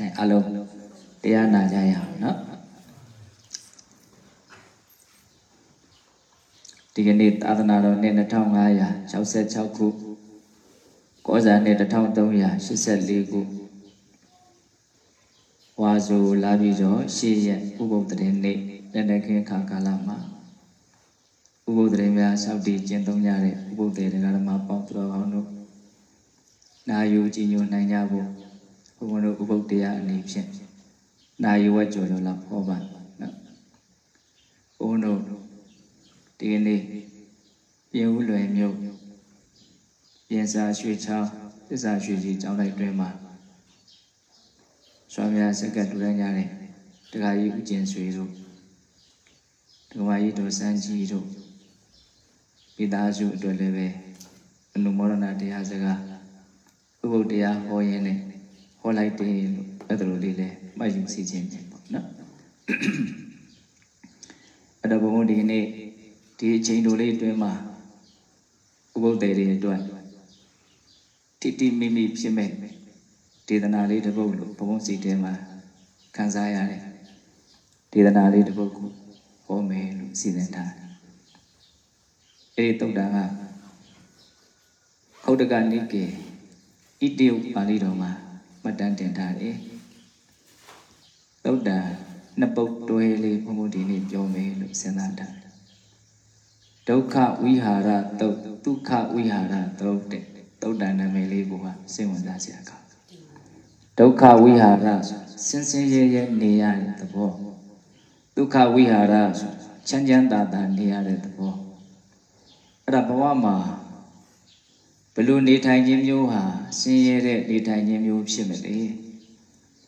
ကဲအလုံးတရားနာကြရအောင်နော်ဒီကနေ့သာသနာတော်နှစ်2566ခုကောဇာနှစ်1384ခုဝါဆိုလာပြီးတော့ရှေ့ရက်ဥပုပ်တရင်နေ့လက်တခင်းခါကာလမှာဥပုပ်တရင်များစောင့်တည်ကျင့်သုံးကြတဲ့ဥပုပ်တေတရားဓမ္မပေါင်းသူတော်ကောင်းတို့နာယူကြည်ညိုနိုင်ကြဖို့ ဘုန်းဘုန်းတို့ဥပုပ်တရားအနေဖြင့်နာယူဝတ်ကြော်ကြော်လောက်ဟောပါနော်ဘုန်းဘုန်းတို့ဒီကနေ့ပြင်ဦးလွယ်မြို့ပြင်စာရွှေချောင်းသစ္စာရွှေကြီးကျောင်းလိုက်တွင်မှာဆွမ်းများစက္ကတူရမ်းကြတဲ့တခါကြီးဥကျင်ဆွေတို့ဒကမာကြီးတို့စန်းကြီးတို့မိသားစုအတွက်လည်းပဲအနုမောဒနာတရားစကားဥပုပ်တရားဟောရင်းနဲ့ ဟောလိုက်တယ်လို့အဲ့ဒါလိုလေးလည်းမှတ်ယူစီခြင်းပဲပေါ့နော်အဲ့တော့ဘုံဘုံဒီကနေ့ဒီအချိန်တိုလေးအတွင်းမှာဥပုပ်တွေတွေအတွက်တိတိမိမိဖြစ်မဲ့ဒေသနာလေးတစ်ပုဒ်လို့ဘုံဘုံစီတဲမှာခံစားရတယ်ဒေသနာလေးတစ်ပုဒ်ကိုဟောမယ်လို့စီစဉ်ထားတယ်အဲ့ဒီတုတ်တန်ကဟုတ်တကနိကေဣတိယပါဠိတော်မှာ မှတ်တမ်းတင်ထားတယ်တုတ်တန်နှစ်ပုဒ်တွဲလေးဘုံဘုံဒီနေ့ပြောမယ်လို့စဉ်းစားထားတယ်ဒုက္ခဝိဟာရတုတ်ဒုက္ခဝိဟာရတုတ်တဲ့တုတ်တန်နာမည်လေးကိုကစိတ်ဝင်စားစရာကောင်းဒုက္ခဝိဟာရဆိုစင်စင်ရဲရဲနေရတဲ့သဘောဒုက္ခဝိဟာရဆိုချမ်းချမ်းသာသာနေရတဲ့သဘောအဲ့ဒါဘဝမှာဘယ် လိုနေထိုင်ခြင်းမျိုးဟာဆင်းရဲတဲ့နေထိုင်ခြင်းမျိုးဖြစ်မလဲ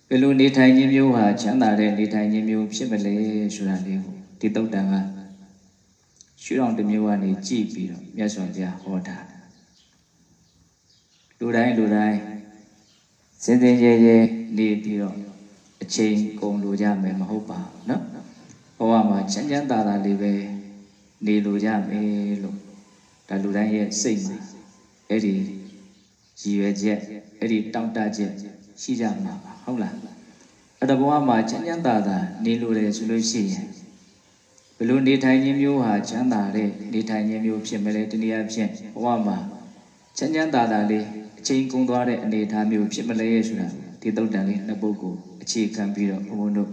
ဘယ်လိုနေထိုင်ခြင်းမျိုးဟာချမ်းသာတဲ့နေထိုင်ခြင်းမျိုးဖြစ်မလဲဆိုတာလေးကိုဒီတုတ်တန်ကရှုထောင့်တစ်မျိုးကနေကြည့်ပြီးတော့မြတ်စွာဘုရားဟောတာလူတိုင်းလူတိုင်းစင်စင်ရဲရဲနေပြီးတော့အချိန်ကုန်လိုကြမယ်မဟုတ်ပါဘူးเนาะဘဝမှာချမ်းချမ်းသာသာလေးပဲနေလိုကြမယ်လို့ဒါလူတိုင်းရဲ့စိတ်မှာ အဲ့ဒီရည်ရွယ်ချက်အဲ့ဒီတောင့်တချက်ရှိကြမှာပါဟုတ်လားအဲ့ဒါဘဝမှာချမ်းချမ်းသာသာနေလိုတယ်ဆိုလို့ရှိရင်ဘယ်လိုနေထိုင်ခြင်းမျိုးဟာချမ်းသာတဲ့နေထိုင်ခြင်းမျိုးဖြစ်မလဲတနည်းအားဖြင့်ဘဝမှာချမ်းချမ်းသာသာလေးအချိန်ကုန်သွားတဲ့အနေအထားမျိုးဖြစ်မလဲဆိုတာဒီတုတ်တန်လေးနှစ်ပုဒ်ကိုအခြေခံပြီးတော့ဘုံဘုံတို့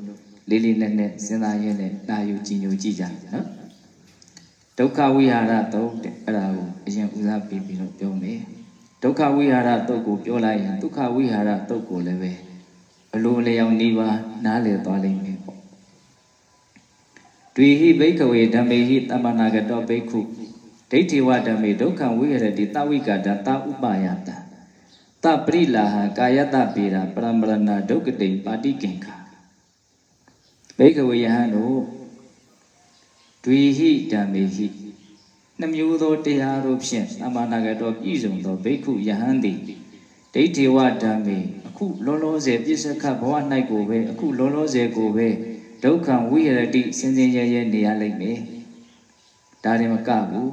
လေးလေးနက်နက်စဉ်းစားရင်းနဲ့နာယူကြည်ညိုကြည့်ကြနော် ဒုက္ခဝိဟာရတုတ်တဲ့အဲ့ဒါကိုအရင်ဦးစားပေးပြီးတော့ပြောမယ်ဒုက္ခဝိဟာရတုတ်ကိုပြောလိုက်ရင်ဒုက္ခဝိဟာရတုတ်ကိုလည်းပဲအလိုလျောက်နေပါနားလည်သွားလိမ့်မယ်ပေါ့တွေဟိဘိကဝေဓမ္မေဟိတမ္မနာကတောဘိက္ခုဒိဋ္ဌိဝဓမ္မေဒုက္ခဝိဟရတိတဝိကတာတဥပယတာတပရိလာဟကာယတပေရာပရမရဏဒုက္ကတိပါတိကင်္ခာဘိကဝေယဟန်တို့ ဒွေဟိဓမ္မေဟိနှမျိုးသောတရားတို့ဖြင့်သမ္မာနာဂတောပြည့်စုံသောဘိက္ခုယဟန်သည်ဒိဋ္ဌိဝဓမ္မေအခုလောလောဆယ်ပြစ္ဆခဘဝ၌ကိုပဲအခုလောလောဆယ်ကိုပဲဒုက္ခဝိဟရတိစင်စင်ရဲရဲနေရလိမ့်မယ်ဒါရင်မကဘူး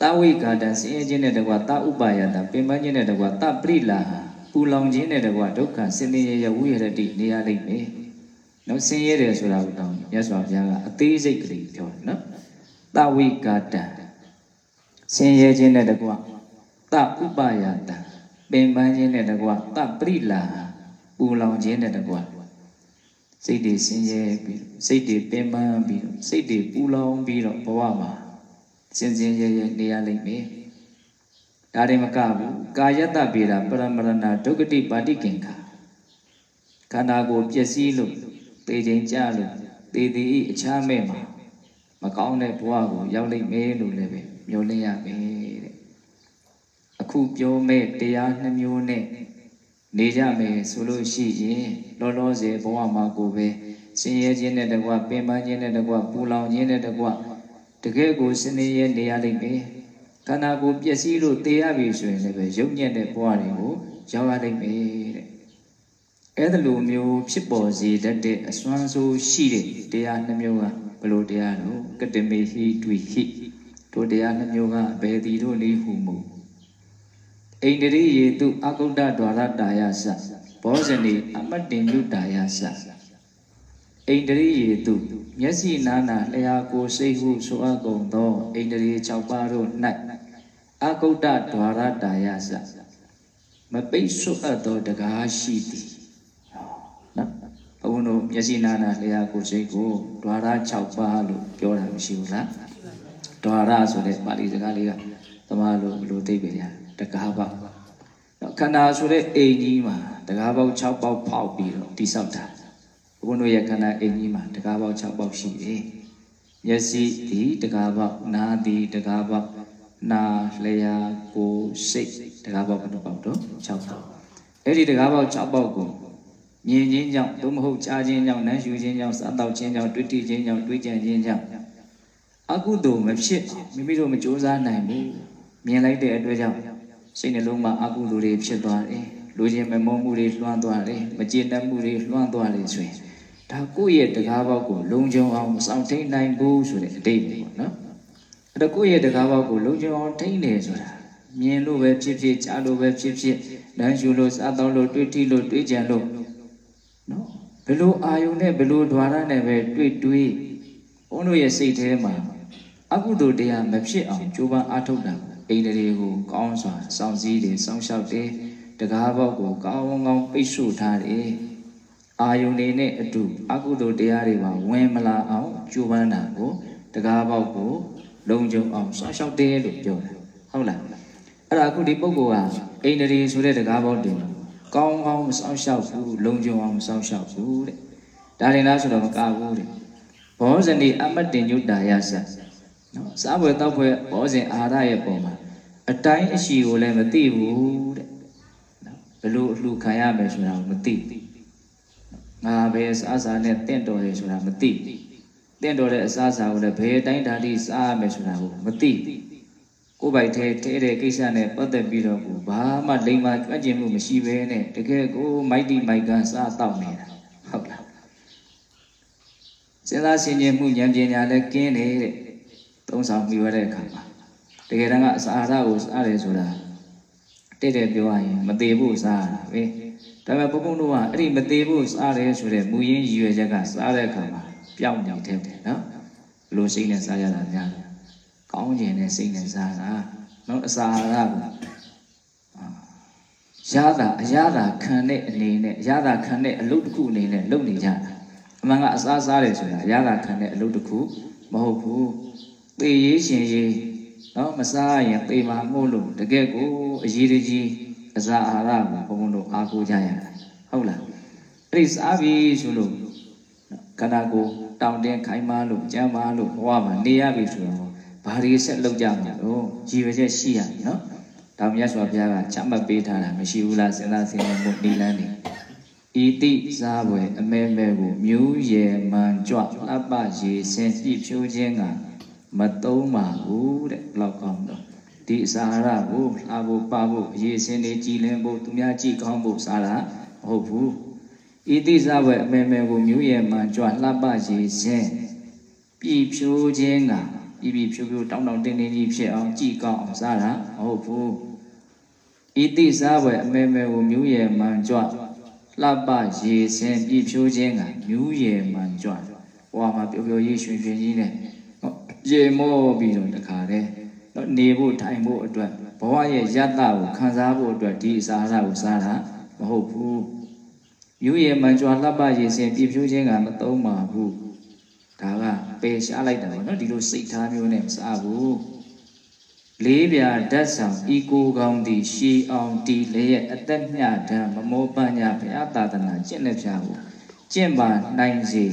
တဝိကာတံဆင်းရဲခြင်းနဲ့တကွာတဥပါယတပင်ပန်းခြင်းနဲ့တကွာတပရိလာဟာပူလောင်ခြင်းနဲ့တကွာဒုက္ခစင်စင်ရဲရဲဝိဟရတိနေရလိမ့်မယ် နော်ဆင်းရဲတယ်ဆိုတာကိုတောင်းမြတ်စွာဘုရားကအသေးစိတ်ကလေးပြောတယ်နော်တဝိကာတံဆင်းရဲခြင်းနဲ့တကွာတဥပါယတံပင်ပန်းခြင်းနဲ့တကွာတပရိလာပူလောင်ခြင်းနဲ့တကွာစိတ်တွေဆင်းရဲပြီးစိတ်တွေပင်ပန်းပြီးစိတ်တွေပူလောင်ပြီးတော့ဘဝမှာစင်စင်ရဲရဲနေရလိမ့်မယ်ဒါတွေမကဘူးကာယတ္တပေတာပရမရဏဒုက္ကတိပါတိကင်္ခာခန္ဓာကိုယ်ပျက်စီးလို့ ပေခြင်းကြလို့ပေသည်အခြားမဲ့မှာမကောင်းတဲ့ဘဝကိုရောက်လိမ့်မယ်လို့လည်းပဲမျှော်လင့်ရမယ်တဲ့အခုပြောမဲ့တရားနှမျိုးနဲ့နေကြမယ်ဆိုလို့ရှိရင်လောလောဆယ်ဘဝမှာကိုပဲဆင်းရဲခြင်းနဲ့တကွပင်ပန်းခြင်းနဲ့တကွပူလောင်ခြင်းနဲ့တကွတကယ်ကိုစနေရဲနေရလိမ့်မယ်ခန္ဓာကိုယ်ပျက်စီးလို့တေးရပြီဆိုရင်လည်းပဲရုပ်ညက်တဲ့ဘဝတွေကိုရောက်ရလိမ့်မယ်တဲ့ အဲ့ဒါလိုမျိုးဖြစ်ပေါ်စေတတ်တဲ့အစွမ်းဆိုးရှိတဲ့တရားနှမျိုးကဘလို့တရားတော့ကတမေဟိတွေ့ဟိတို့တရားနှမျိုးကဘယ်သည်တို့လေးဟုမူဣန္ဒြိယေတုအကုဒ္ဒဒွါရတာယသဘောဇနေအမတ္တင်ညုတာယသဣန္ဒြိယေတုမျက်စိနာနာလျှာကိုယ်စိတ်ဟုဆိုအပ်ကုန်သောဣန္ဒြေ6ပါးတို့၌အကုဒ္ဒဒွါရတာယသမပိတ်ဆွတ်အပ်သောတကားရှိသည်နော် ဘုန်းတို့မျက်စိနာနာလျှာကိုယ်စိတ်ကိုဒွါရ6ပါးလို့ပြောတာမရှိဘူးလားဒွါရဆိုတဲ့ပါဠိစကားလေးကသမားလို့ဘယ်လိုသိပဲရတကားပေါက်နော်ခန္ဓာဆိုတဲ့အိမ်ကြီးမှာတကားပေါက်6ပေါက်ဖောက်ပြီးတော့တိဆောက်တာဘုန်းတို့ရဲ့ခန္ဓာအိမ်ကြီးမှာတကားပေါက်6ပေါက်ရှိတယ်မျက်စိဒီတကားပေါက်နားဒီတကားပေါက်နာလျာကိုယ်စိတ်တကားပေါက်ဘယ်နှပေါက်တော့6ပေါက်အဲ့ဒီတကားပေါက်6ပေါက်ကို မြင်ခြင်းကြောင့်သို့မဟုတ်ကြားခြင်းကြောင့်နမ်းရှူခြင်းကြောင့်စားတော့ခြင်းကြောင့်တွေ့တိခြင်းကြောင့်တွေးကြံခြင်းကြောင့်အကုသိုလ်မဖြစ်မိမိတို့မကြိုးစားနိုင်ဘူးမြင်လိုက်တဲ့အတွက်ကြောင့်စိတ်နှလုံးမှာအကုသိုလ်တွေဖြစ်သွားတယ်လူချင်းမမုန်းမှုတွေလွှမ်းသွားတယ်မကျေနပ်မှုတွေလွှမ်းသွားတယ်ဆိုရင်ဒါကိုယ့်ရဲ့တကားပေါက်ကိုလုံခြုံအောင်မဆောင်ထိန်နိုင်ဘူးဆိုတဲ့အတိတ်ပဲပေါ့နော်အဲ့တော့ကိုယ့်ရဲ့တကားပေါက်ကိုလုံခြုံအောင်ထိန်တယ်ဆိုတာမြင်လို့ပဲဖြစ်ဖြစ်ကြားလို့ပဲဖြစ်ဖြစ်လမ်းရှူလို့စားတော့လို့တွေးထိလို့တွေးကြံလို့ နော်ဘယ်လိုအာယုန်နဲ့ဘယ်လိုဓာရနဲ့ပဲတွေးတွေးဘုန်းတို့ရဲ့စိတ်ထဲမှာအကုသိုလ်တရားမဖြစ်အောင်ကြိုးပမ်းအားထုတ်တာအိန္ဒြေကိုကောင်းစွာစောင့်စည်းတယ်စောင့်ရှောက်တယ်တကားပေါက်ကိုကောင်းကောင်းပိတ်ဆို့ထားတယ်အာယုန်တွေနဲ့အတူအကုသိုလ်တရားတွေပါဝင်မလာအောင်ကြိုးပမ်းတာကိုတကားပေါက်ကိုလုံခြုံအောင်စောင့်ရှောက်တယ်လို့ပြောတာဟုတ်လားအဲ့ဒါအခုဒီပုဂ္ဂိုလ်ဟာအိန္ဒြေဆိုတဲ့တကားပေါက်တွေ ကောင်းကောင်းမစောင့်ရှောက်ဘူးလုံခြုံအောင်မစောင့်ရှောက်ဘူးတဲ့ဒါရင်လားဆိုတော့မကဘူးတဲ့ဘောဇဏီအမတ္တင်ညုတာယသနော်စားပွဲတောက်ပွဲဘောဇင်အာဟာရရဲ့ပုံမှာအတိုင်းအရှိကိုလည်းမသိဘူးတဲ့နော်ဘလို့အလှခံရမယ်ဆိုတာကိုမသိငါဘယ်စားစားနဲ့တင့်တော်တယ်ဆိုတာမသိတင့်တော်တဲ့အစားအစာကိုလည်းဘယ်အတိုင်းဓာတိစားရမယ်ဆိုတာကိုမသိ ကိုယ်ပိုက်ထဲထဲတဲ့ကိစ္စနဲ့ပတ်သက်ပြီးတော့ကိုဘာမှလိမ္မာကြွကျင်မှုမရှိဘဲနဲ့တကယ်ကိုမိုက်တိမိုက်ကန်စားတော့နေတာဟုတ်လားစဉ်းစားဆင်ခြင်မှုဉာဏ်ပညာလည်းကင်းနေတဲ့သုံးဆောင်ပြီးရတဲ့အခါမှာတကယ်တမ်းကအစာအာဟာရကိုစားတယ်ဆိုတာတဲ့တဲ့ပြောရရင်မသေးဖို့စားတာပဲဒါပေမဲ့ဘုံဘုံတို့ကအဲ့ဒီမသေးဖို့စားတယ်ဆိုတဲ့မူရင်းရည်ရွယ်ချက်ကစားတဲ့အခါမှာပြောင်းနေတယ်တဲ့နော်ဘလို့စိတ်နဲ့စားရတာများတယ် ကောင်းကျင်တဲ့စိတ်နဲ့စားတာနော်အစာအာဟာရကိုရတာအရသာခံတဲ့အနေနဲ့အရသာခံတဲ့အလုပ်တစ်ခုအနေနဲ့လုပ်နေကြတာအမှန်ကအစားစားတယ်ဆိုတာအရသာခံတဲ့အလုပ်တစ်ခုမဟုတ်ဘူးသေရေးရှင်ရေးနော်မစားရင်သေမှာမို့လို့တကယ်ကိုအရေးတကြီးအစာအာဟာရကိုဘုံဘုံတို့အားကိုးကြရတာဟုတ်လားအဲ့ဒီစားပြီဆိုလို့ခန္ဓာကိုယ်တောင်းတင်းခိုင်းမာလို့ကြမ်းမာလို့ဘဝမှာနေရပြီဆိုတော့ ဘာတွေဆက်လုပ်ကြမှာတော့ရည်ရွယ်ချက်ရှိရမယ်နော်ဒါမြတ်စွာဘုရားကချမှတ်ပေးထားတာမရှိဘူးလားစဉ်းစားဆင်ခြင်ဖို့ဒီလန်းနေဤတိစားပွဲအမဲမဲကိုမြူးရယ်မှန်ကြွလှပရေစင်ပြည့်ဖြိုးခြင်းကမသုံးပါဘူးတဲ့ဘလောက်ကောင်းတော့ဒီအစာရကိုလှဖို့ပဖို့အရေးစင်းနေကြည်လင်ဖို့သူများကြည်ကောင်းဖို့စားတာမဟုတ်ဘူးဤတိစားပွဲအမဲမဲကိုမြူးရယ်မှန်ကြွလှပရေစင်ပြည့်ဖြိုးခြင်းက ပြပြဖြူဖြူတောင်းတောင်းတင်းတင်းကြီးဖြစ်အောင်ကြည်ကောင်းအောင်စားတာမဟုတ်ဘူးဤတိစားပွဲအမဲမဲကိုမြူးရယ်မှန်ကြွလှပရေစင်ပြည့်ဖြိုးခြင်းကမြူးရယ်မှန်ကြွဘဝမှာပျော်ပျော်ရေးရွှင်ရွှင်ကြီးနဲ့ရေမောပြီးတော့တခါတည်းနော်နေဖို့ထိုင်ဖို့အတွက်ဘဝရဲ့ယတ္တကိုခံစားဖို့အတွက်ဒီအစာအစာကိုစားတာမဟုတ်ဘူးမြူးရယ်မှန်ကြွလှပရေစင်ပြည့်ဖြိုးခြင်းကမသုံးပါဘူး ဒါကပယ်ရှားလိုက်တာပေါ့နော်ဒီလိုစိတ်ထားမျိုးနဲ့မစားဘူးလေးပြဓာတ်ဆောင်ဤကိုကောင်းသည်ရှည်အောင်တီလည်းရဲ့အသက်မြတ်ဓာမမောပညာဘုရားသာသနာကျင့်တဲ့ဖြာကိုကျင့်ပါနိုင်စေ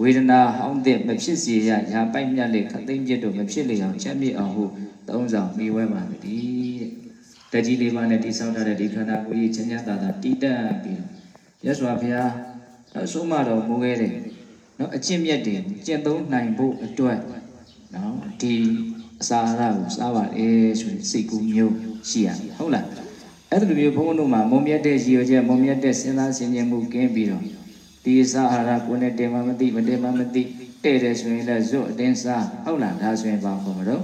ဝေဒနာဟောင်းတဲ့မဖြစ်စေရရာပိုက်မြတ်လေခသိမ့်ပြတ်တို့မဖြစ်လေအောင်ချမ်းမြေ့အောင်ဟုသုံးဆောင်မိဝဲပါမည်တဲ့တကြီးလေးပါးနဲ့တိဆောက်ထားတဲ့ဒီခန္ဓာကိုယ်ကြီးချမ်းသာတာတိတက်ပြီးတော့ရသော်ဘုရားအဆုံးမတော်မူခဲ့တဲ့ နော်အကျင့်မြတ်တွေကျင့်သုံးနိုင်ဖို့အတွက်နော်ဒီအစာအာဟာရကိုစားပါလေဆိုရင်စိတ်ကူးမျိုးရှိရမယ်ဟုတ်လားအဲ့လိုမျိုးဘုန်းဘုန်းတို့မှာမုံမြတ်တဲ့ရည်ရွယ်ချက်မုံမြတ်တဲ့စဉ်းစားဆင်ခြင်မှုကင်းပြီးတော့ဒီအစာအာဟာရကိုနဲ့တင်မှမသိမတင်မှမသိတဲ့တယ်ဆိုရင်လည်းဇွတ်အတင်းစားဟုတ်လားဒါဆိုရင်ဘာခေါ်မလို့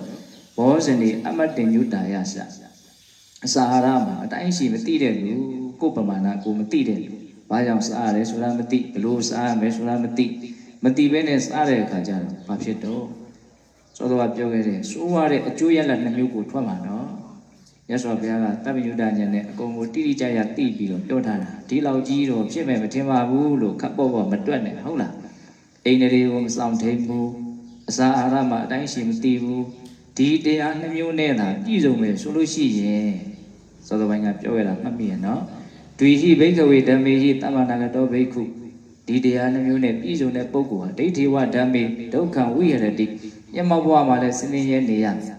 ဘောဇနီအမတ်တင်ညုတာယဆအစာအာဟာရမှာအတိုင်းရှိမသိတဲ့လူကိုယ်ပမာဏကိုမသိတဲ့လူဘာကြောင့်စားရတယ်ဆိုတာမသိဘလို့စားရမယ်ဆိုတာမသိ မသိဘဲနဲ့စားတဲ့အခါကျတော့ဘာဖြစ်တော့သောတော်ကပြောခဲ့တဲ့စိုးရတဲ့အကျိုးရလဒ်နှမျိုးကိုထွက်မှာနော်ရသော်ဘုရားကတပ္ပယုဒဉာဏ်နဲ့အကုန်ကိုတိတိကျကျသိပြီးတော့ပြောထားတာဒီလောက်ကြီးတော့ဖြစ်မယ်မထင်ပါဘူးလို့ခပ်ပေါ့ပေါ့မတွက်နဲ့ဟုတ်လားအိန္ဒြေကိုမဆောင်ထိန်ဘူးအစာအာဟာရမှာအတိုင်းရှိမသိဘူးဒီတရားနှမျိုးနဲ့သာပြည့်စုံမယ်ဆိုလို့ရှိရင်သောတော်ဘိုင်းကပြောရတာမှတ်မိရနော်ဒွေဟိဘိကဝေဓမ္မေဟိတမ္မာနာကတောဘိက္ခု ဒီတရားနှမျိုးနဲ့ပြည့်စုံတဲ့ပုဂ္ဂိုလ်ဟာဒိဋ္ဌိဝဓမ္မေဒုက္ခဝိရတိမျက်မှောက်ဘဝမှာလည်းစင်စင်ရဲနေရမယ်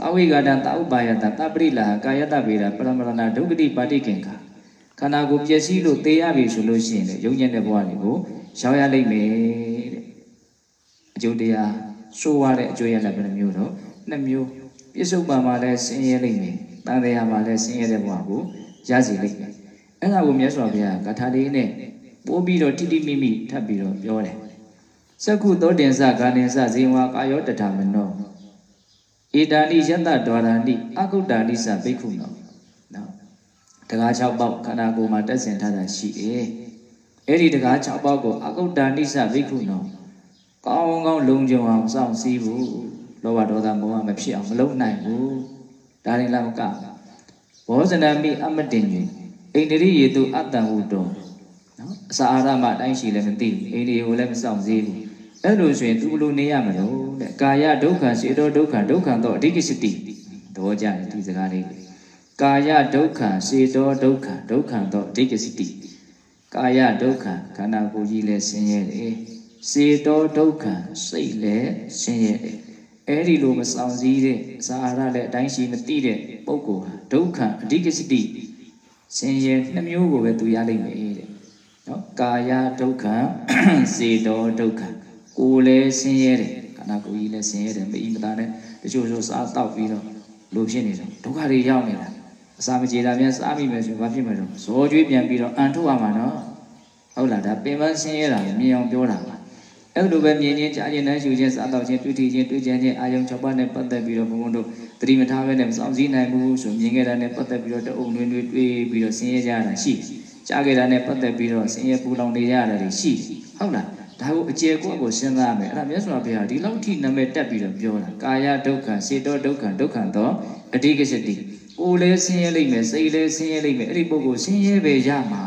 တာဝိဂာဒတာဥပါယတတပရိလာကာယတဗေဒပရမရဏဒုက္ခတိပါတိကင်္ခာခန္ဓာကိုယ်ပျက်စီးလို့သေရပြီဆိုလို့ရှိရင်လည်းယုံကျင်တဲ့ဘဝတွေကိုရောက်ရလိမ့်မယ်တဲ့အကျိုးတရားဆိုးရတဲ့အကျိုးရလည်းဘယ်နှမျိုးတော့နှစ်မျိုးပြစ္ဆုတ်ပံမှာလည်းဆင်းရဲလိမ့်မယ်တန်တရားမှာလည်းဆင်းရဲတဲ့ဘဝကိုရစီလိမ့်မယ်အဲ့ဒါကိုမြတ်စွာဘုရားဂါထာလေးနဲ့ ပို့ပြီးတော့တိတိမိမိထပ်ပြီးတော့ပြောတယ်စက္ခုသောတင်္စဂာနိစဇေဝကာယောတထမနောဧတာနိယတဒွါရဏိအကုတ္တာနိစဘိက္ခုနောနော်တကား6ပေါက်ခန္ဓာကိုယ်မှာတက်ဆင်ထားတာရှိတယ်အဲ့ဒီတကား6ပေါက်ကိုအကုတ္တာနိစဘိက္ခုနောကောင်းကောင်းလုံခြုံအောင်စောင့်စည်းဖို့လောဘဒေါသမောဟမဖြစ်အောင်မလုပ်နိုင်ဘူးဒါရင်လည်းမကဘောဇနမိအမတင်ညိအိန္ဒြိယေတုအတ္တံဟုတော နော်အစာအာဟာရမှအတိုင်းရှိလည်းမသိဘူးအိန္ဒြိကိုလည်းမစောင့်စည်းဘူးအဲ့လိုဆိုရင်သူဘလို့နေရမလို့တဲ့ကာယဒုက္ခစေတောဒုက္ခဒုက္ခတော့အဓိကစတိသဘောကျတယ်ဒီစကားလေးကာယဒုက္ခစေတောဒုက္ခဒုက္ခတော့အဓိကစတိကာယဒုက္ခခန္ဓာကိုယ်ကြီးလည်းဆင်းရဲတယ်စေတောဒုက္ခစိတ်လည်းဆင်းရဲတယ်အဲ့ဒီလိုမဆောင်စည်းတဲ့အစာအာဟာရလည်းအတိုင်းရှိမသိတဲ့ပုဂ္ဂိုလ်ဟာဒုက္ခအဓိကစတိဆင်းရဲနှမျိုးကိုပဲသူရလိမ့်မယ်တဲ့ နော်ကာယဒုက္ခစေတောဒုက္ခကိုယ်လည်းဆင်းရဲတယ်ခန္ဓာကိုယ်ကြီးလည်းဆင်းရဲတယ်မအီမသားနဲ့တချို့ချို့စားတောက်ပြီးတော့လိုဖြစ်နေတယ်ဒုက္ခတွေရောက်နေတာအစာမကြေတာများစားမိမယ်ဆိုရင်ဘာဖြစ်မှာတော့ဇောကျွေးပြန်ပြီးတော့အန်ထုတ်ရမှာနော်ဟုတ်လားဒါပင်ပန်းဆင်းရဲတာမြင်အောင်ပြောတာပါအဲ့လိုပဲမြင်ချင်းကြားချင်းနဲ့ရှုချင်းစားတော့ချင်းတွေ့ထီချင်းတွေ့ကြချင်းအာယုံ၆ပါးနဲ့ပတ်သက်ပြီးတော့ဘုံဘုံတို့သတိမထားဘဲနဲ့မစောင့်စည်းနိုင်ဘူးဆိုမြင်ခဲ့တာနဲ့ပတ်သက်ပြီးတော့တအုံတွင်တွေတွေ့ပြီးတော့ဆင်းရဲကြတာရှိ ကြားခဲ့တာနဲ့ပတ်သက်ပြီးတော့ဆင်းရဲပူလောင်နေကြတာတွေရှိဟုတ်လားဒါကိုအကျေကွက်ကိုစဉ်းစားမယ်အဲ့ဒါမြတ်စွာဘုရားဒီလောက်ထိနာမည်တက်ပြီးတော့ပြောတာကာယဒုက္ခစေတောဒုက္ခဒုက္ခတော့အတိကစတိကိုယ်လည်းဆင်းရဲလိမ့်မယ်စိတ်လည်းဆင်းရဲလိမ့်မယ်အဲ့ဒီပုဂ္ဂိုလ်ဆင်းရဲပဲရမှာ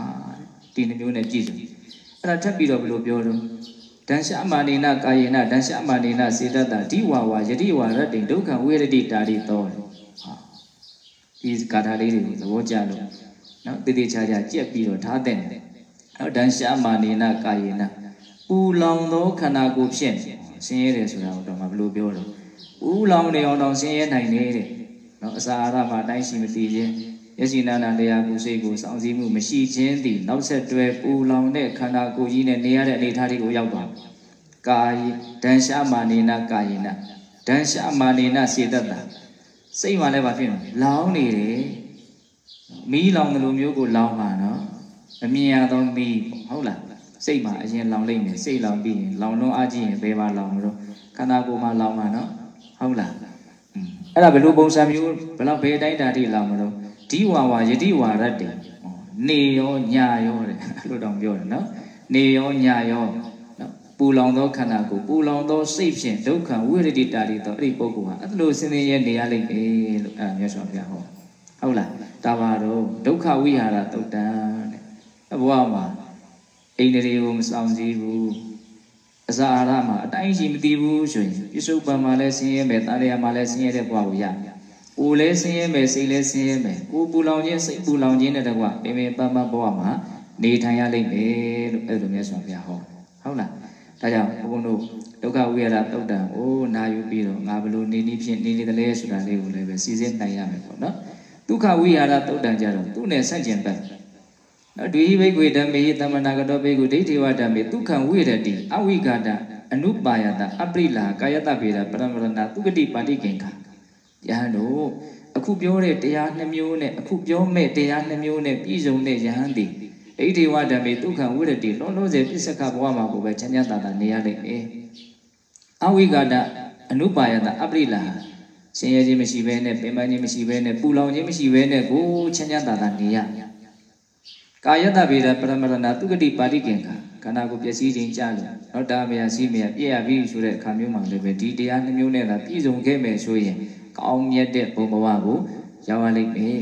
ဒီနှမျိုးနဲ့ကြည့်စုအဲ့ဒါထပ်ပြီးတော့ဘယ်လိုပြောတော့ဒံရှမာနေနကာယေနဒံရှမာနေနစေတတဒီဝါဝါယတိဝါရတ္တိဒုက္ခဝေရတိတာရိသောဟာဒီကာထာလေးတွေကိုသဘောကျလို့ နော်တည်တည်ချာချာကြက်ပြီးတော့ထားတဲ့နော်ဒံရှမာနေနကာယေနပူလောင်သောခန္ဓာကိုယ်ဖြင့်ဆင်းရဲတယ်ဆိုတာတော့မဘလို့ပြောတော့ပူလောင်နေအောင်တော့ဆင်းရဲနိုင်နေတဲ့နော်အစာအာဟာရမှာတိုင်းရှိမသိခြင်းယစီနာနာတရားကိုစိတ်ကိုစောင့်စည်းမှုမရှိခြင်းသည်နောက်ဆက်တွဲပူလောင်တဲ့ခန္ဓာကိုယ်ကြီးနဲ့နေရတဲ့အနေအထားတွေကိုရောက်သွားကာယဒံရှမာနေနကာယေနဒံရှမာနေနစေတတ္တစိတ်မှလည်းဘာဖြစ်လဲလောင်နေတယ် မီးလောင်တယ်လို့မျိုးကိုလောင်မှာနော်အမြင်ရသောမီးဟုတ်လားစိတ်မှာအရင်လောင်လိုက်မယ်စိတ်လောင်ပြီးရင်လောင်လုံးအားကြီးရင်ဘယ်မှာလောင်မလို့ခန္ဓာကိုယ်မှာလောင်မှာနော်ဟုတ်လားအဲ့ဒါဘယ်လိုပုံစံမျိုးဘယ်တော့ဘယ်တိုင်းတာတိလောင်မလို့ဒီဝါဝါယတိဝါရတ္တေနေရောညာရောတဲ့အဲ့လိုတောင်ပြောတယ်နော်နေရောညာရောနော်ပူလောင်သောခန္ဓာကိုပူလောင်သောစိတ်ဖြင့်ဒုက္ခဝိရတိတာတိတော့အဲ့ဒီပုဂ္ဂိုလ်ဟာအဲ့လိုစင်စင်ရဲနေရလိမ့်မယ်လို့အဲ့ဒါမြတ်စွာဘုရားဟော ဟုတ်လားဒါပါတော့ဒုက္ခဝိဟာရတုတ်တံတဲ့ဘဝမှာအိန္ဒြေကိုမဆောင်စည်းဘူးအစာအာဟာရမှာအတိုင်းရှိမသိဘူးဆိုရင်ပြစ္ဆုတ်ပံမှာလည်းဆင်းရဲမယ်တာရယာမှာလည်းဆင်းရဲတဲ့ဘဝကိုရ။ကိုယ်လည်းဆင်းရဲမယ်စိတ်လည်းဆင်းရဲမယ်ကိုယ်ပူလောင်ခြင်းစိတ်ပူလောင်ခြင်းနဲ့တကွပင်ပင်ပန်းပန်းဘဝမှာနေထိုင်ရလိမ့်မယ်လို့အဲ့လိုမျိုးဆိုပြဟောဟုတ်လား။ဒါကြောင့်ဘုန်းတို့ဒုက္ခဝိရဒတုတ်တံအိုးနာယူပြီးတော့ငါဘလို့နေနည်းဖြင့်နေနေတယ်လဲဆိုတာလေးကိုလည်းပဲစီစဉ်နိုင်ရမယ်ပေါ့နော်။ ဒုက္ခဝိရဒတုတ်တံကြတော့သူ့နဲ့ဆန့်ကျင်ဘက်နော်ဒွေဟိဘိကွေဓမ္မေသမဏကတောဘိကွဒိဋ္ဌိဝဓမ္မေဒုက္ခံဝိရတိအဝိကာဒအနုပါယတအပရိလာကာယတဗေဒပရမရဏသုကတိပါတိကင်္ခယဟန်တို့အခုပြောတဲ့တရားနှမျိုးနဲ့အခုပြောမဲ့တရားနှမျိုးနဲ့ပြည့်စုံတဲ့ယဟန်သည်ဒိဋ္ဌိဝဓမ္မေဒုက္ခံဝိရတိလုံးလုံးစေပစ္စကဘဝမှာကိုပဲချမ်းချမ်းသာသာနေရလိမ့်မယ်အဝိကာဒအနုပါယတအပရိလာ ဆင်းရဲခြင်းမရှိဘဲနဲ့ပင်ပန်းခြင်းမရှိဘဲနဲ့ပူလောင်ခြင်းမရှိဘဲနဲ့ကိုချမ်းချမ်းသာသာနေရကာယတဗေဒပရမရဏသူဂတိပါတိကင်္ခာခန္ဓာကိုယ်ပျက်စီးခြင်းကြလို့တော့တာမယစီမယပြည့်ရပြီဆိုတဲ့အခါမျိုးမှာလည်းပဲဒီတရားနှမျိုးနဲ့သာပြည့်စုံခဲ့မယ်ဆိုရင်ကောင်းမြတ်တဲ့ဘုံဘဝကိုရောက်ရလိမ့်မယ်